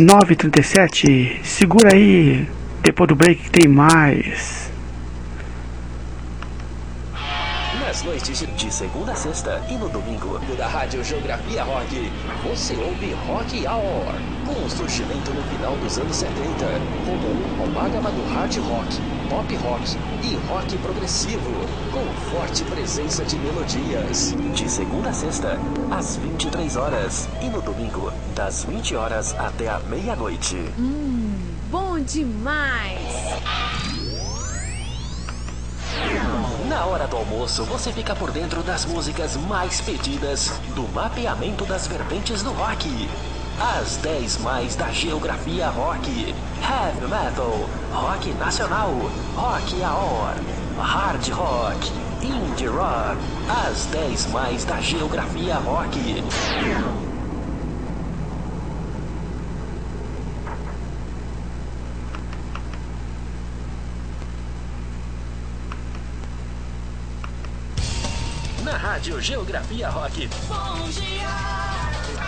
[SPEAKER 4] 9h37, segura aí, depois do break tem mais.
[SPEAKER 16] Nas
[SPEAKER 13] noites de segunda a sexta e no domingo da Rádio Geografia Rock, você ouve Rock Hour, com o surgimento no final dos anos 70, como uma amálgama do hard rock, pop rock e rock progressivo com forte presença de melodias. De segunda a sexta, às 23 horas e no domingo, das 20 horas até a meia-noite.
[SPEAKER 7] Hum, bom demais!
[SPEAKER 13] Na hora do almoço, você fica por dentro das músicas mais pedidas do mapeamento das vertentes do rock. As 10 mais da geografia rock. Heavy metal, rock nacional, rock a hora, hard rock, indie rock. As 10 mais da geografia rock. Na Rádio Geografia Rock.
[SPEAKER 17] Bom dia!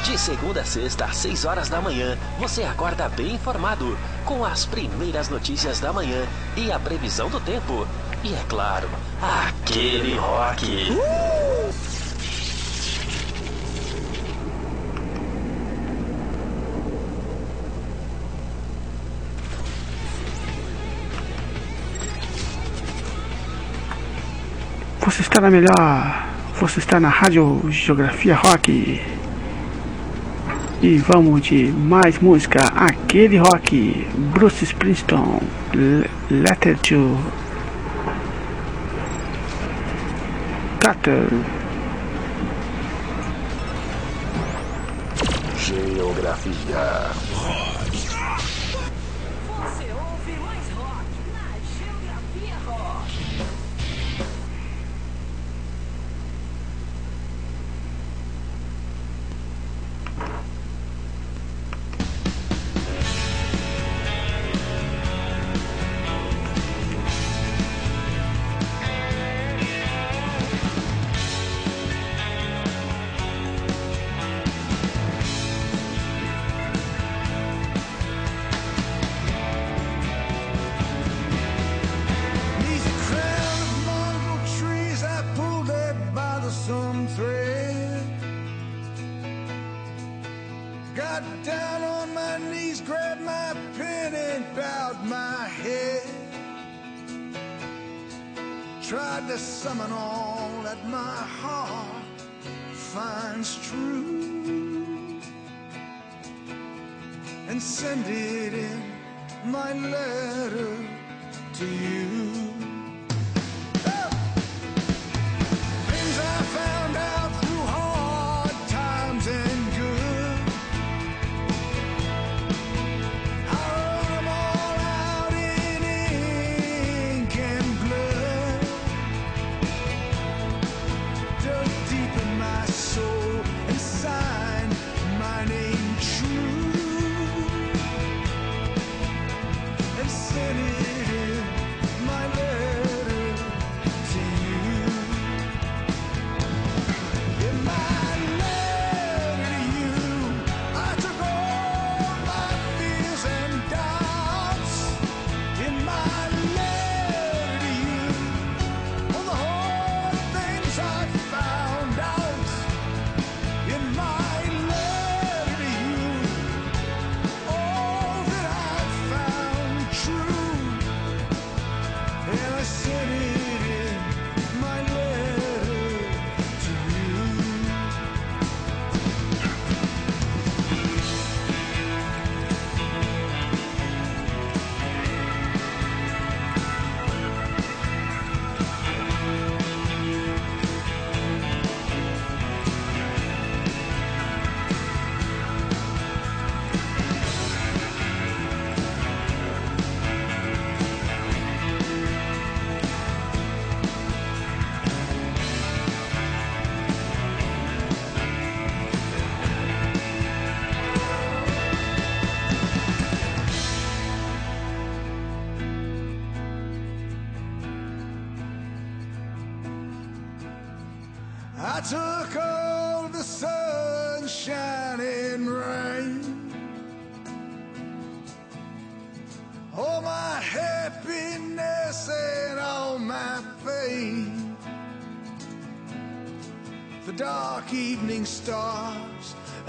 [SPEAKER 13] De segunda a sexta, às 6 horas da manhã, você acorda bem informado, com as primeiras notícias da manhã e a previsão do tempo. E é claro, aquele rock.
[SPEAKER 3] Você está na melhor. Você está na Rádio Geografia Rock. E vamos de mais música. Aquele rock. Bruce Springsteen. Le- Letter to. Cutter.
[SPEAKER 13] Geografia.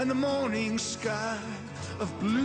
[SPEAKER 18] And the
[SPEAKER 13] morning sky of blue.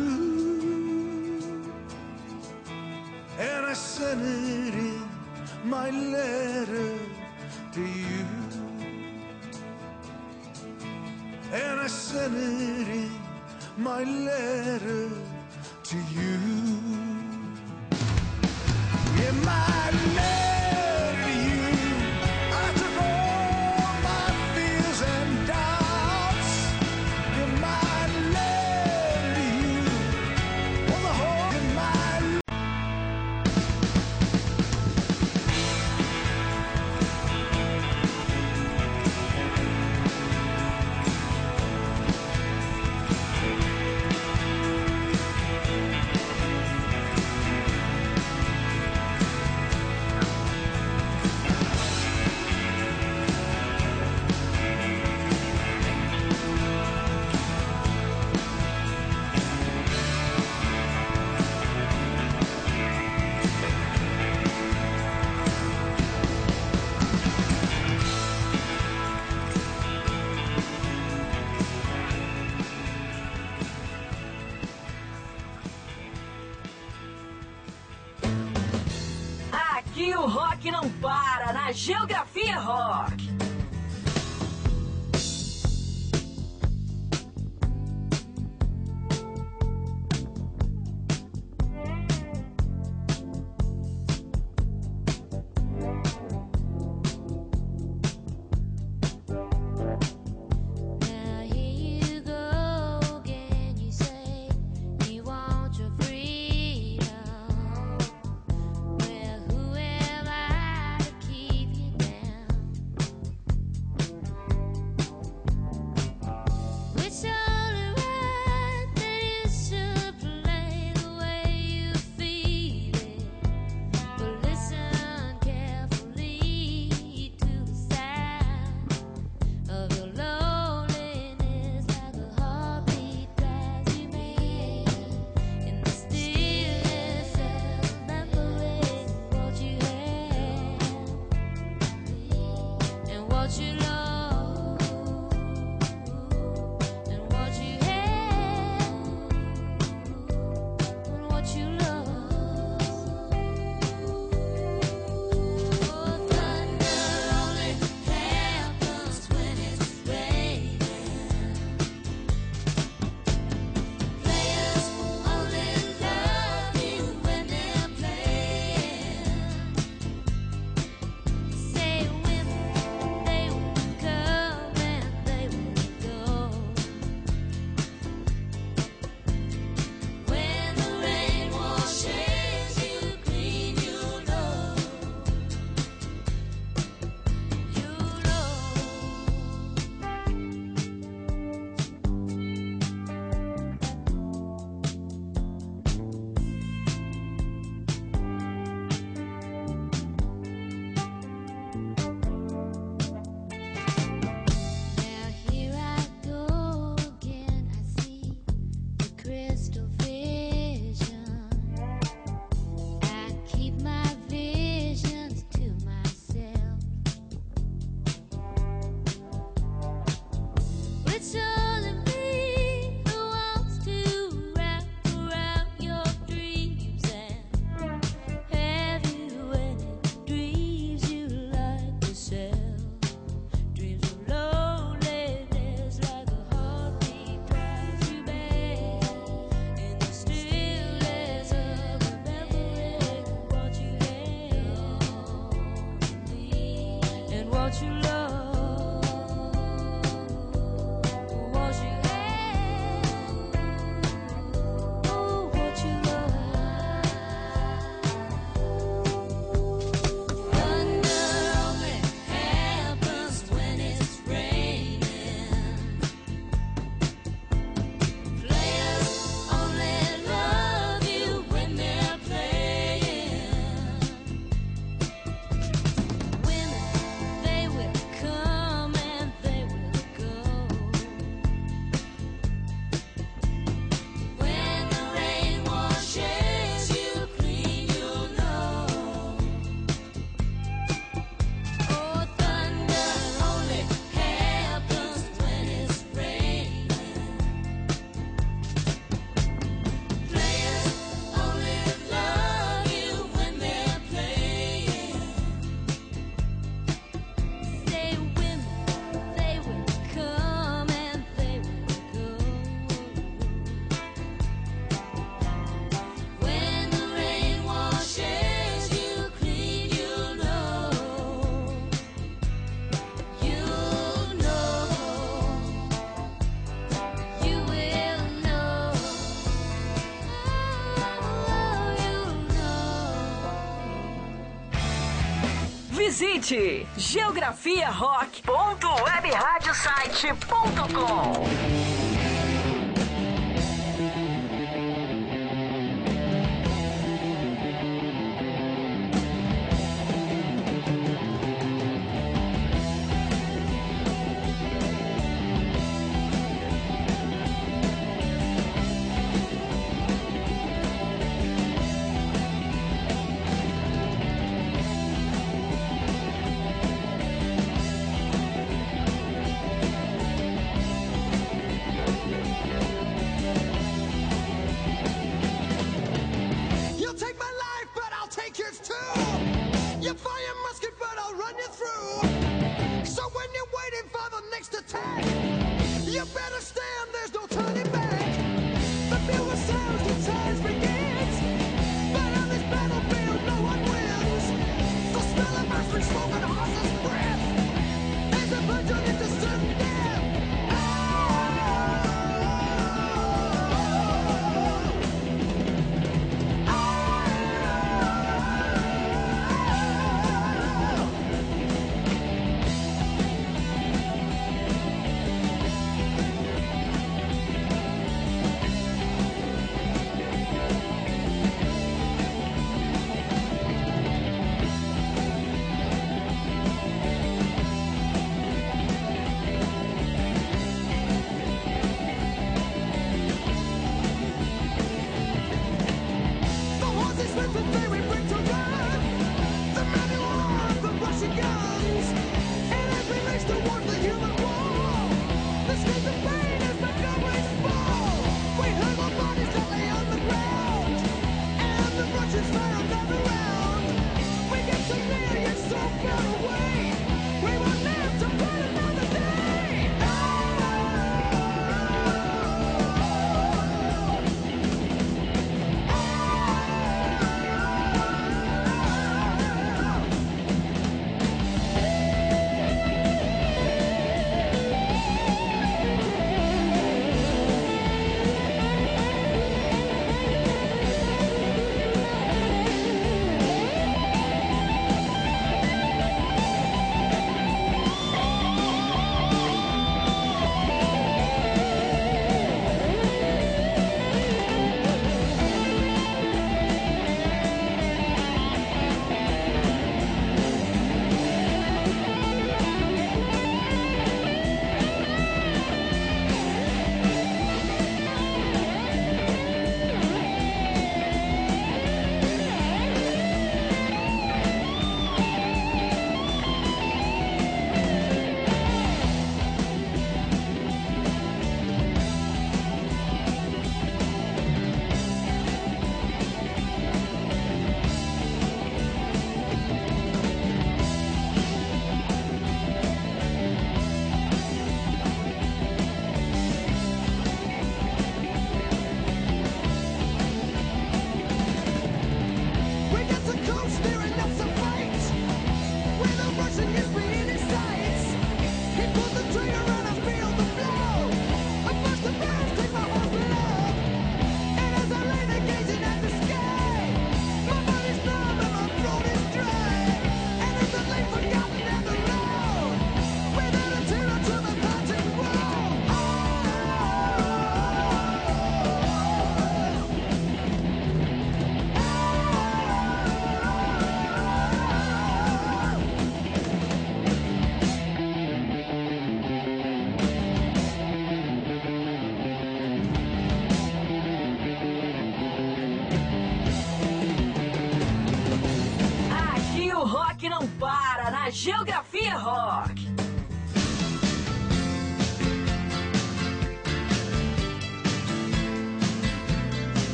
[SPEAKER 8] Visite geografiarock.webradiosite.com.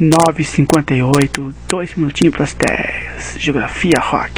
[SPEAKER 19] 9h58, dois minutinhos para as 10. Geografia Rock.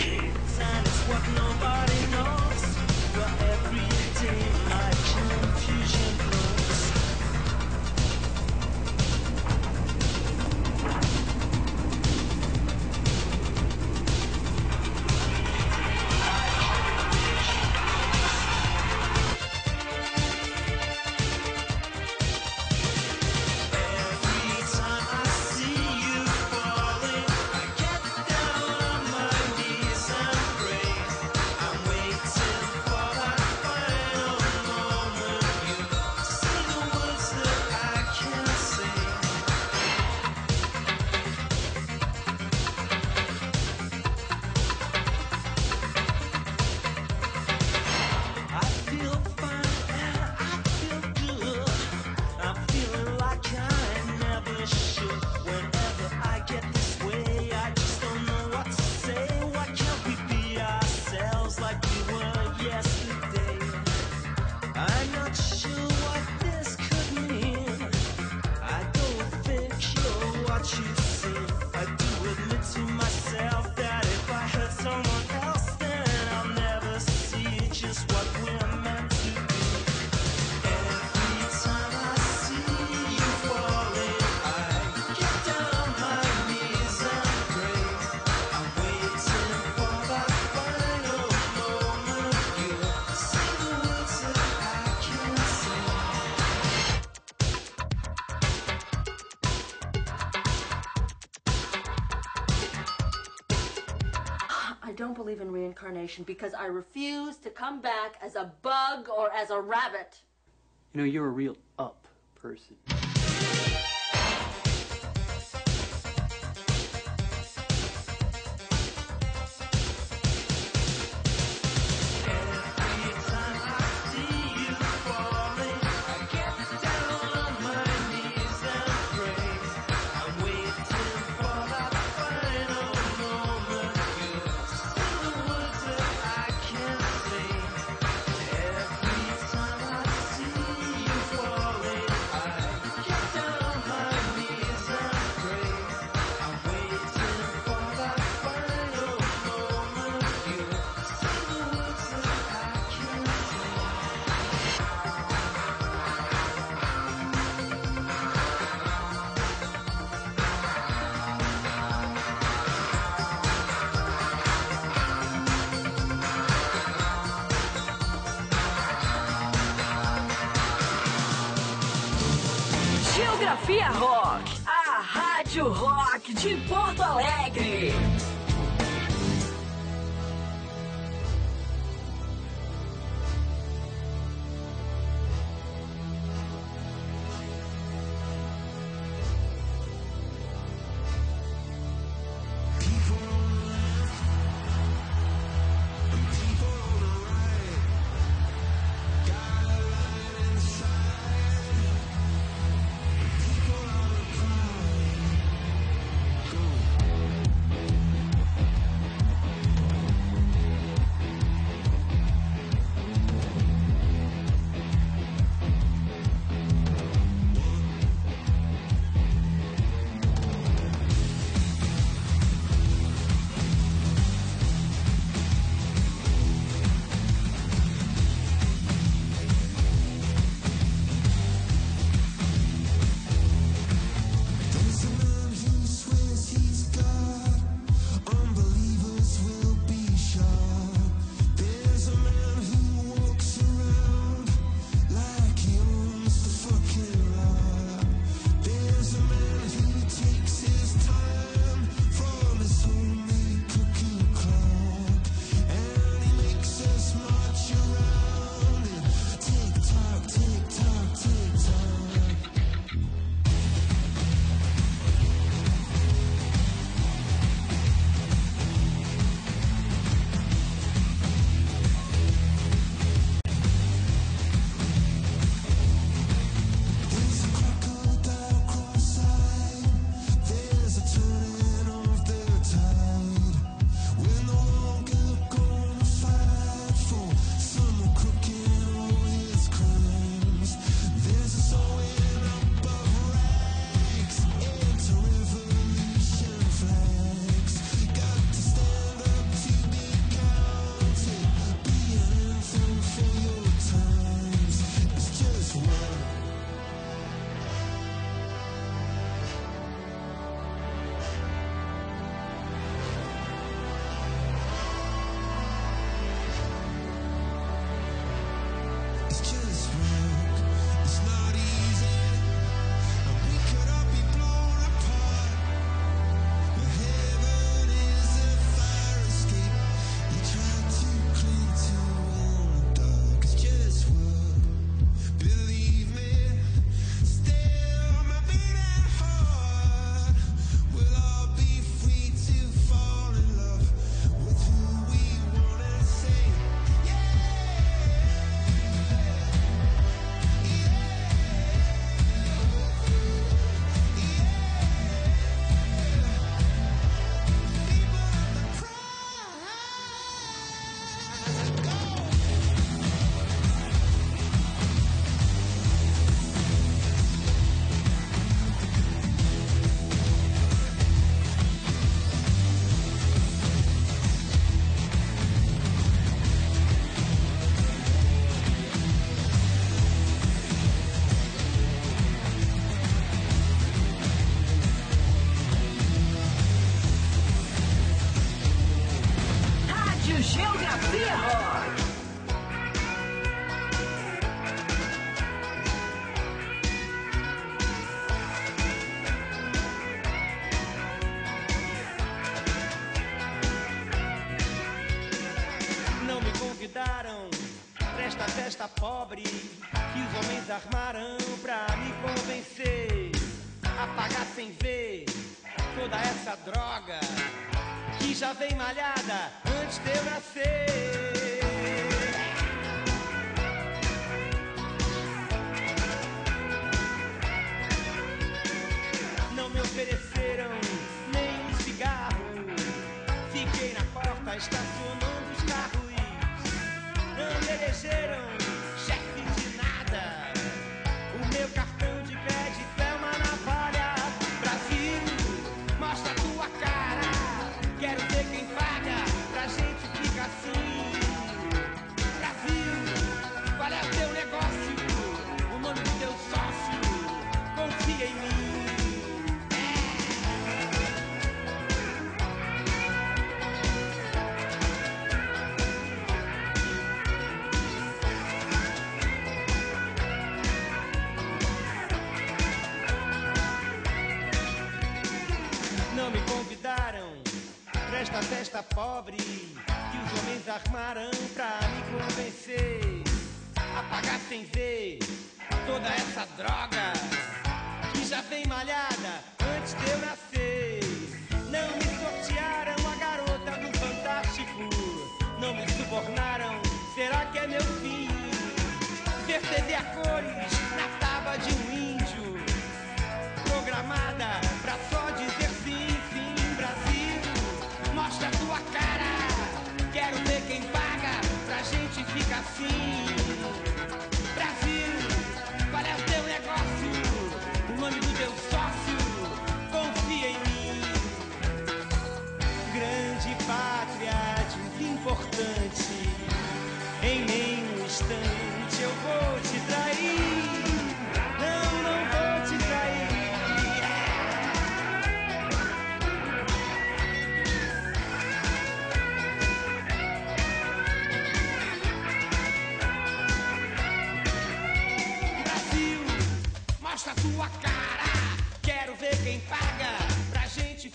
[SPEAKER 20] Don't believe in reincarnation because I refuse to come back as a bug or as a rabbit.
[SPEAKER 19] You know, you're a real up person.
[SPEAKER 5] Pobre que os homens armaram pra me convencer a pagar sem ver toda essa droga que já vem malhada antes de eu nascer. Não me ofereceram nem um cigarro. Fiquei na porta estacionando. Não pobre que os homens armaram pra me convencer a pagar sem ver toda essa droga que já vem malhada antes de eu nascer. Não me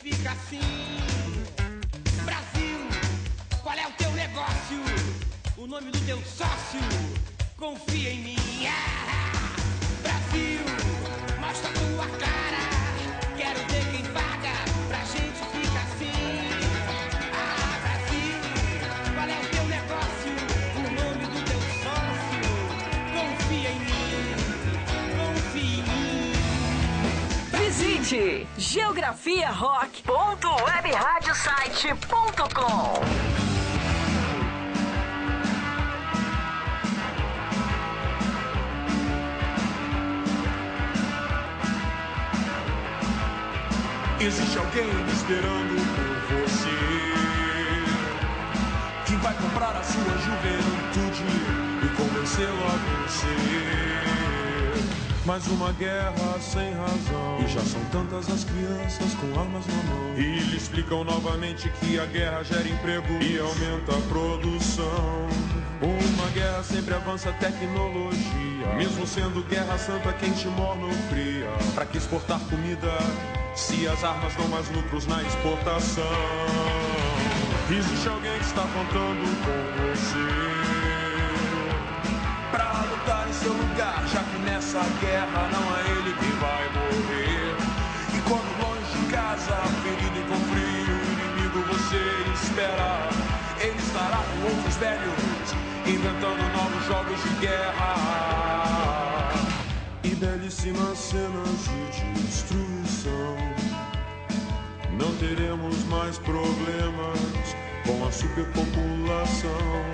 [SPEAKER 5] fica assim. Brasil, qual é o teu negócio? O nome do teu sócio? Confia em mim. Ah, Brasil, mostra tua
[SPEAKER 12] geografiarock.webradiosite.com.
[SPEAKER 1] Existe alguém esperando Mais uma guerra sem razão. E já são tantas as crianças com armas na mão. E lhe explicam novamente que a guerra gera emprego e aumenta a produção. Uma guerra sempre avança a tecnologia. Mesmo sendo guerra santa, quente morno fria. Pra que exportar comida se as armas dão mais lucros na exportação? Existe alguém que está contando com você seu lugar, já que nessa guerra não é ele quem vai morrer. E quando longe de casa, ferido e com frio, o inimigo você espera. Ele estará com outros velhos, inventando novos jogos de guerra. E belíssimas cenas de destruição. Não teremos mais problemas com a superpopulação.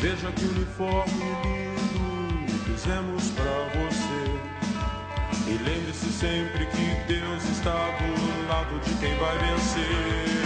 [SPEAKER 1] Veja que uniforme lindo fizemos pra você. E lembre-se sempre que Deus está do lado de quem vai vencer.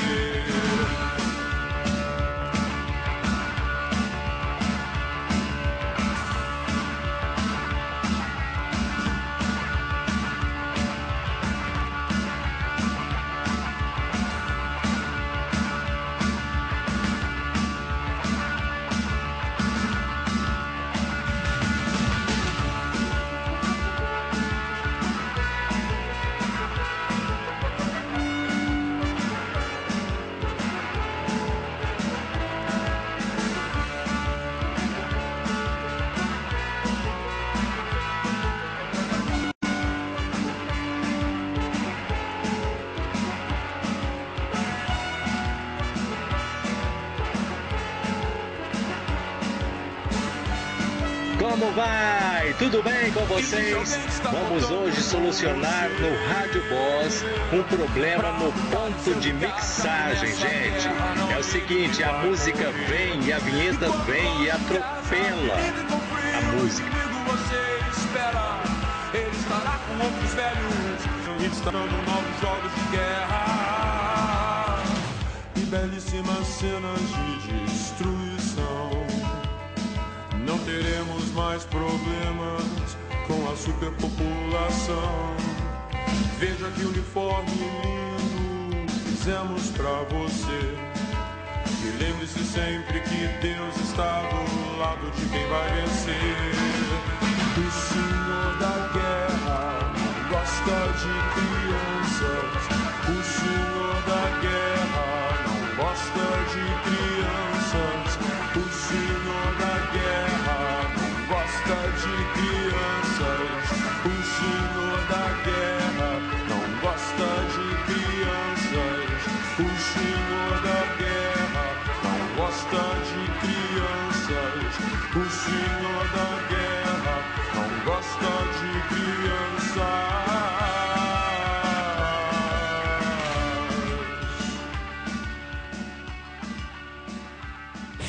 [SPEAKER 21] Vocês? Vamos hoje solucionar no Rádio Boss um problema no ponto de mixagem, gente. É o seguinte, a música vem e a vinheta vem e atropela a música.
[SPEAKER 1] você espera. Ele estará com outros velhos, instalando novos jogos de guerra e belíssimas cenas de destruição. Não teremos mais problemas com a superpopulação. Veja que uniforme lindo fizemos pra você. E lembre-se sempre que Deus está do lado de quem vai vencer. O Senhor da guerra gosta de crianças.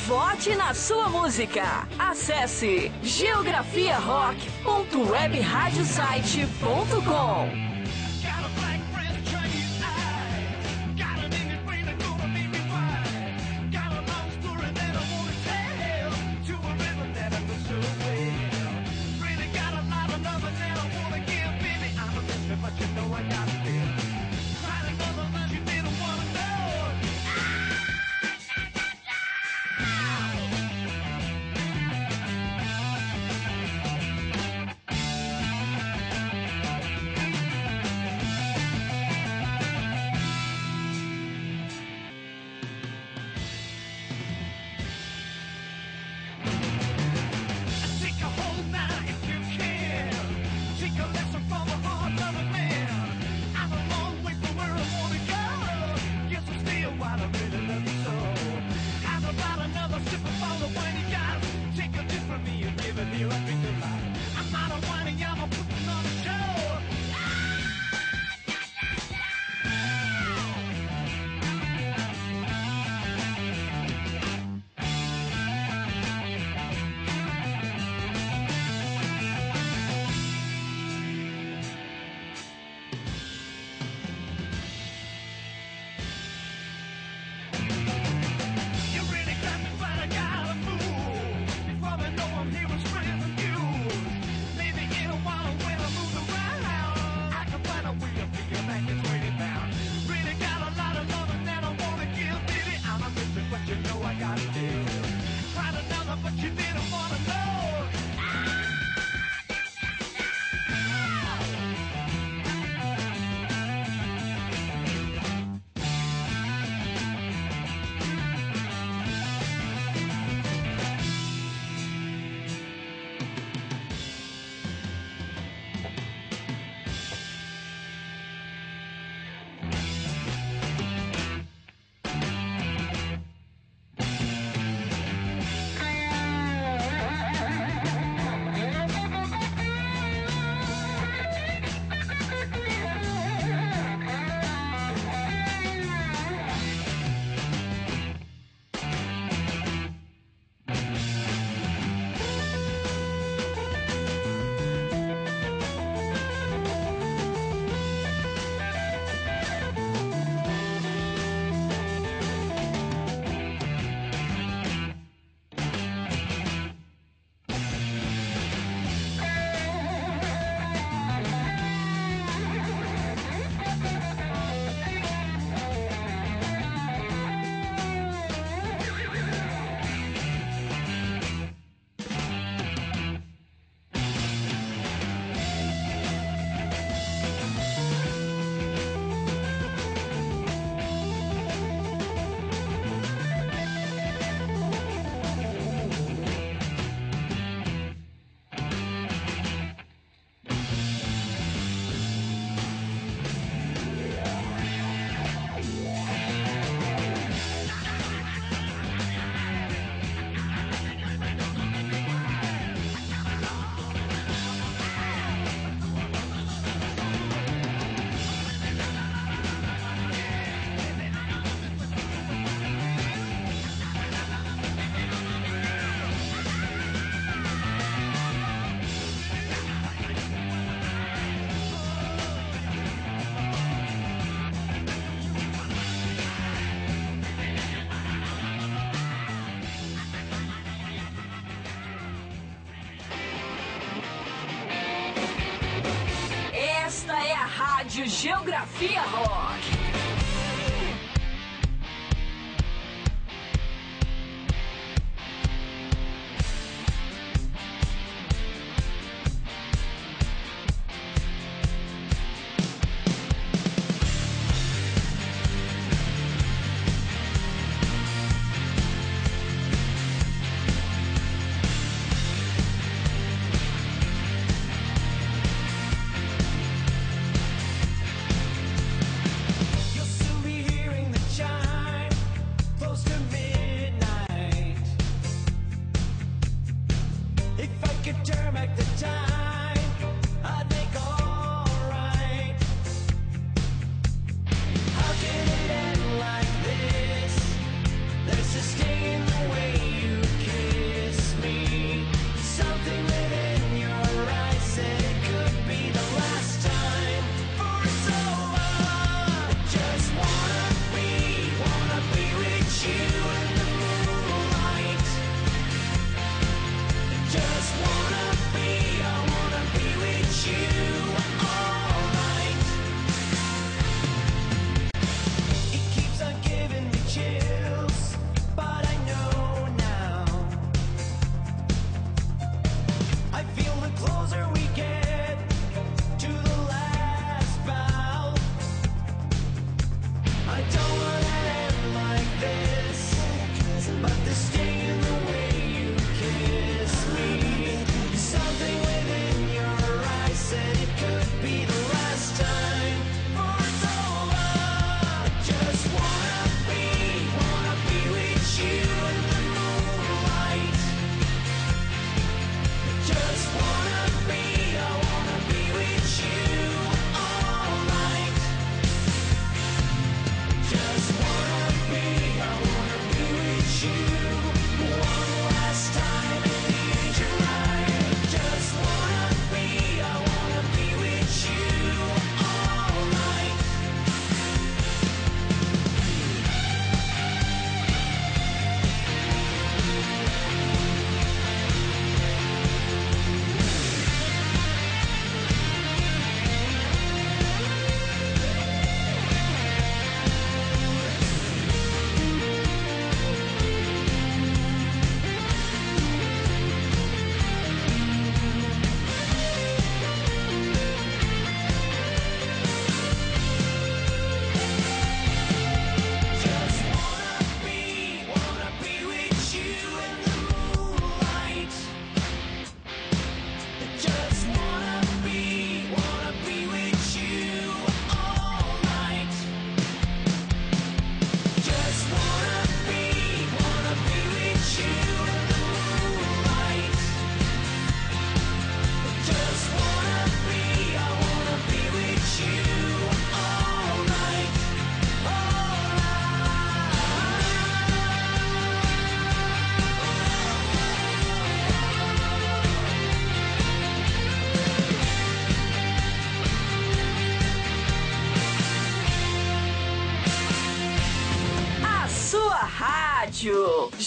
[SPEAKER 22] Vote na sua música. Acesse geografiarock.webradiosite.com.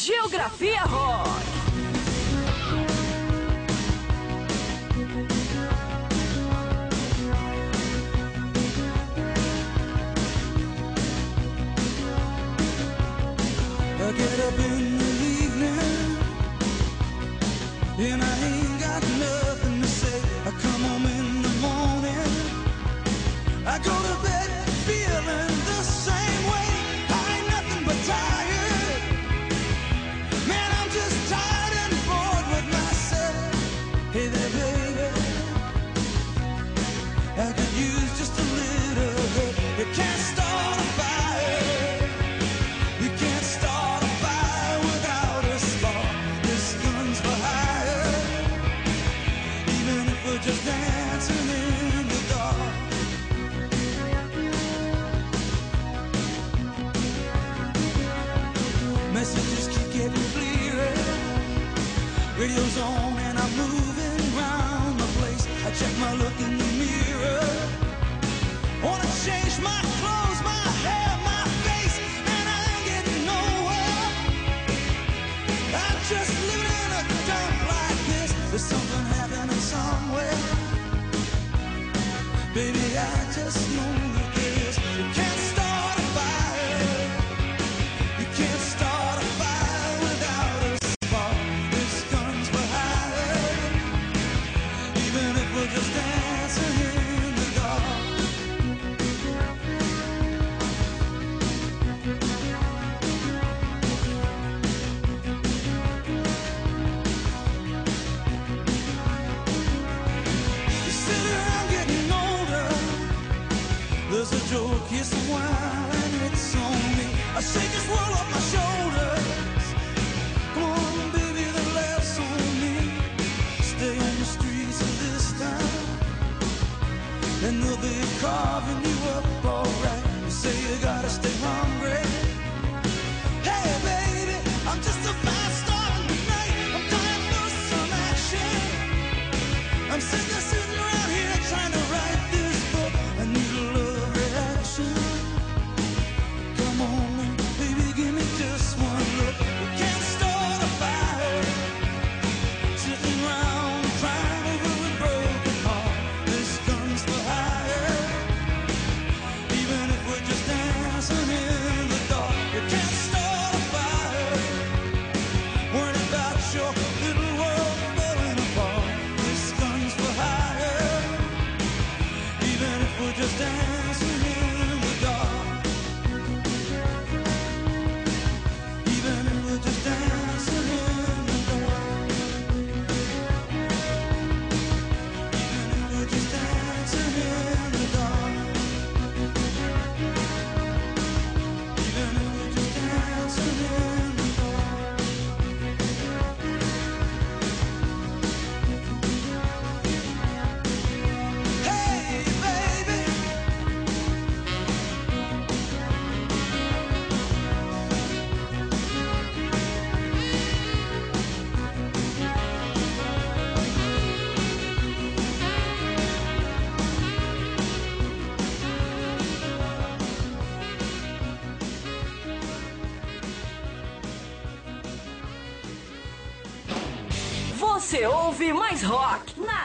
[SPEAKER 23] Geografia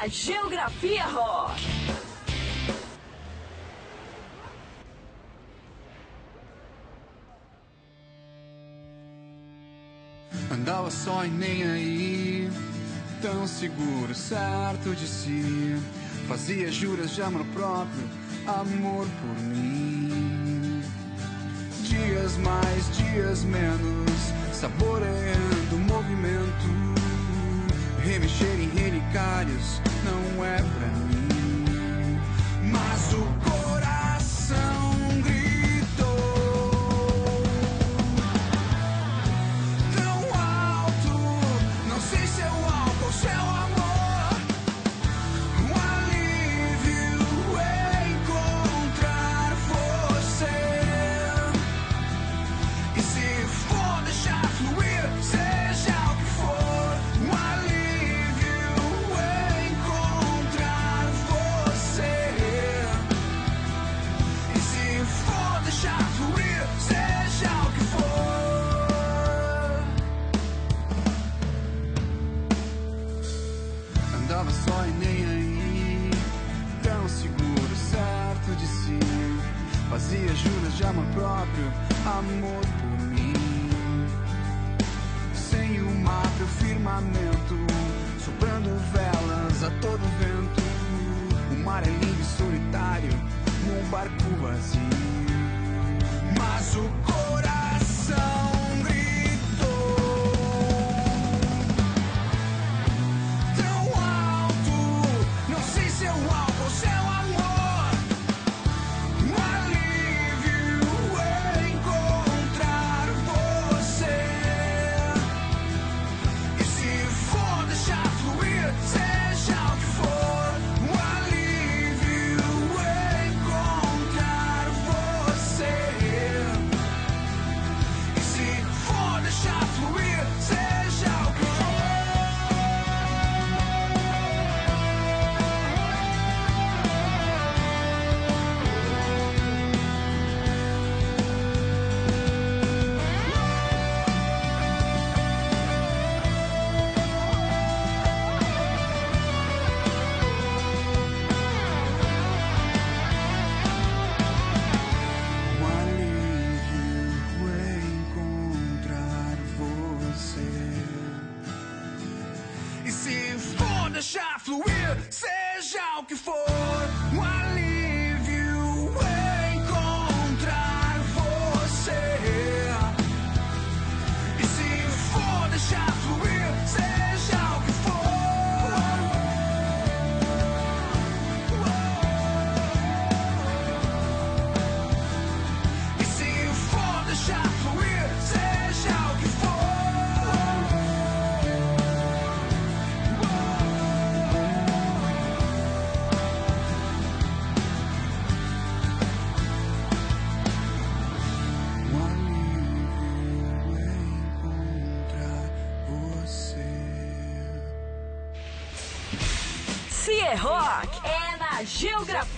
[SPEAKER 23] Geografia Rock.
[SPEAKER 13] Andava só e nem aí, tão seguro, certo de si. Fazia juras de amor próprio, amor por mim. Dias mais, dias menos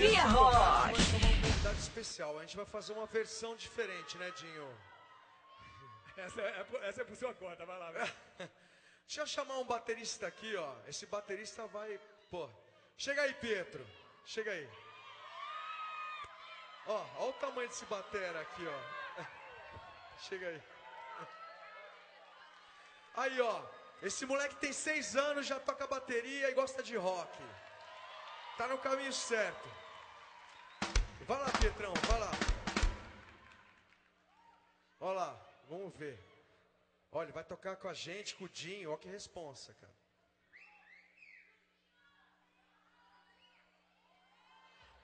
[SPEAKER 2] Geografia Rock.
[SPEAKER 24] Convidado especial. A gente vai fazer uma versão diferente, né, Dinho?
[SPEAKER 22] Essa é, por- essa é por sua conta, vai lá.
[SPEAKER 24] Deixa eu chamar um baterista aqui, ó. Esse baterista vai. Pô. Chega aí, Pietro. Chega aí. Ó, ó o tamanho desse batera aqui, ó. Chega aí. Aí, ó. Esse moleque tem seis anos, já toca bateria e gosta de rock. Tá no caminho certo. Vai lá, Pietrão, vai lá. Ó lá, vamos ver. Olha, vai tocar com a gente, com o Dinho. Ó que responsa, cara.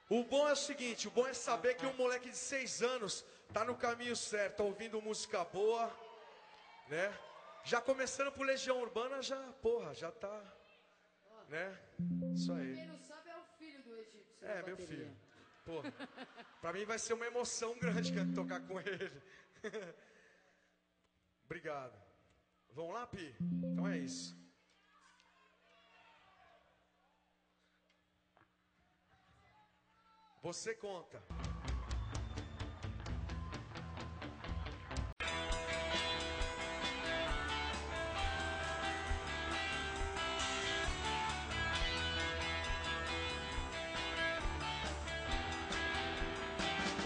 [SPEAKER 24] O bom é o seguinte, o bom é saber que um moleque de seis anos tá no caminho certo, tá ouvindo música boa, né? Já começando por Legião Urbana, já, porra, já tá, né? Isso aí.
[SPEAKER 25] Quem não sabe é o filho do egípcio.
[SPEAKER 24] É, meu filho. Pô, pra mim vai ser uma emoção grande tocar com ele. Obrigado. Vamos lá, Pi? Então é isso. Você conta.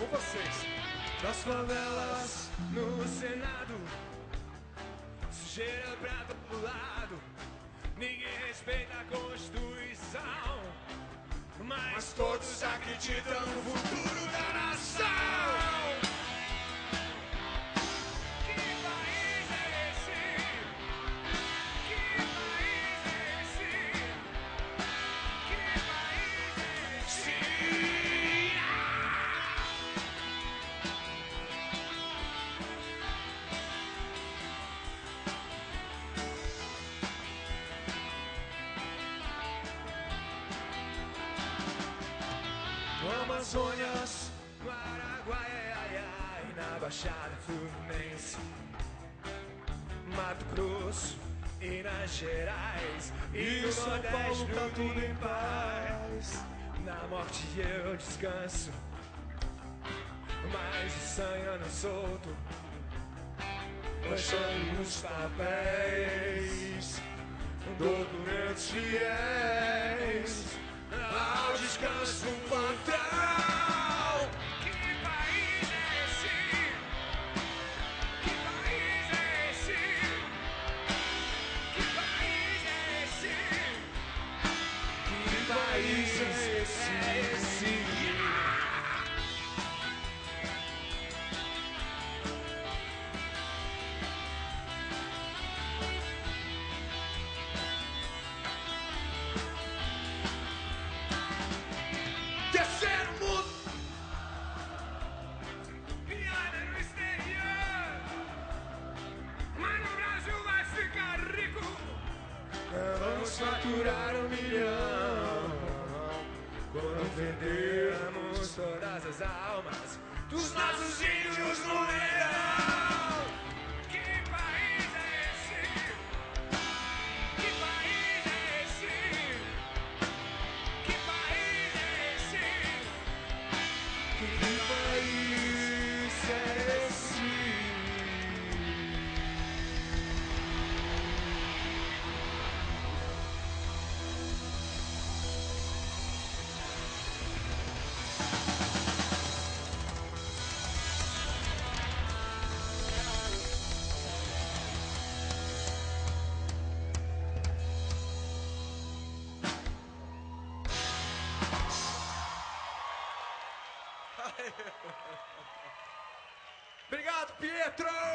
[SPEAKER 24] Com vocês.
[SPEAKER 26] Das favelas no Senado, sujeira pra todo lado. Ninguém respeita a Constituição, mas todos acreditam no futuro da nação. Morte eu descanso, mas o sangue anda solto, baixando os papéis, documentos fiéis. Ao descanso um
[SPEAKER 24] Obrigado,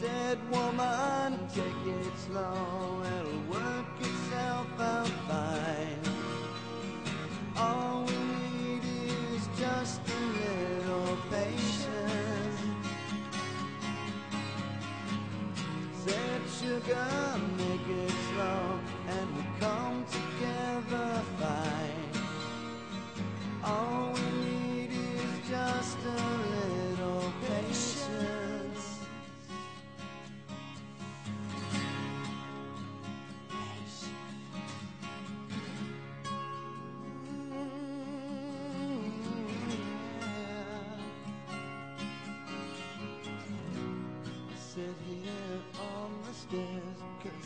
[SPEAKER 8] said, woman, take it slow, it'll work itself out fine. All we need is just a little patience. Said, sugar, make it slow, and we come together fine. All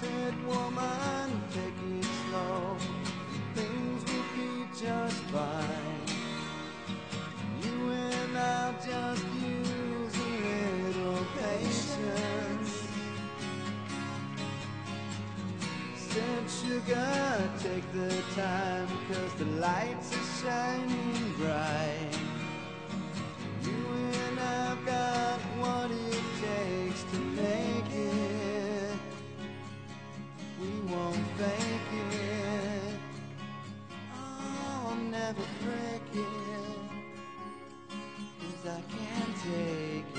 [SPEAKER 8] Said woman, take it slow. Things will be just fine. You and I'll just use a little patience. Said sugar, take the time, cause the lights are shining bright. You and I've got what it takes to make won't fake it. Oh, I'll never break it. Cause I can't take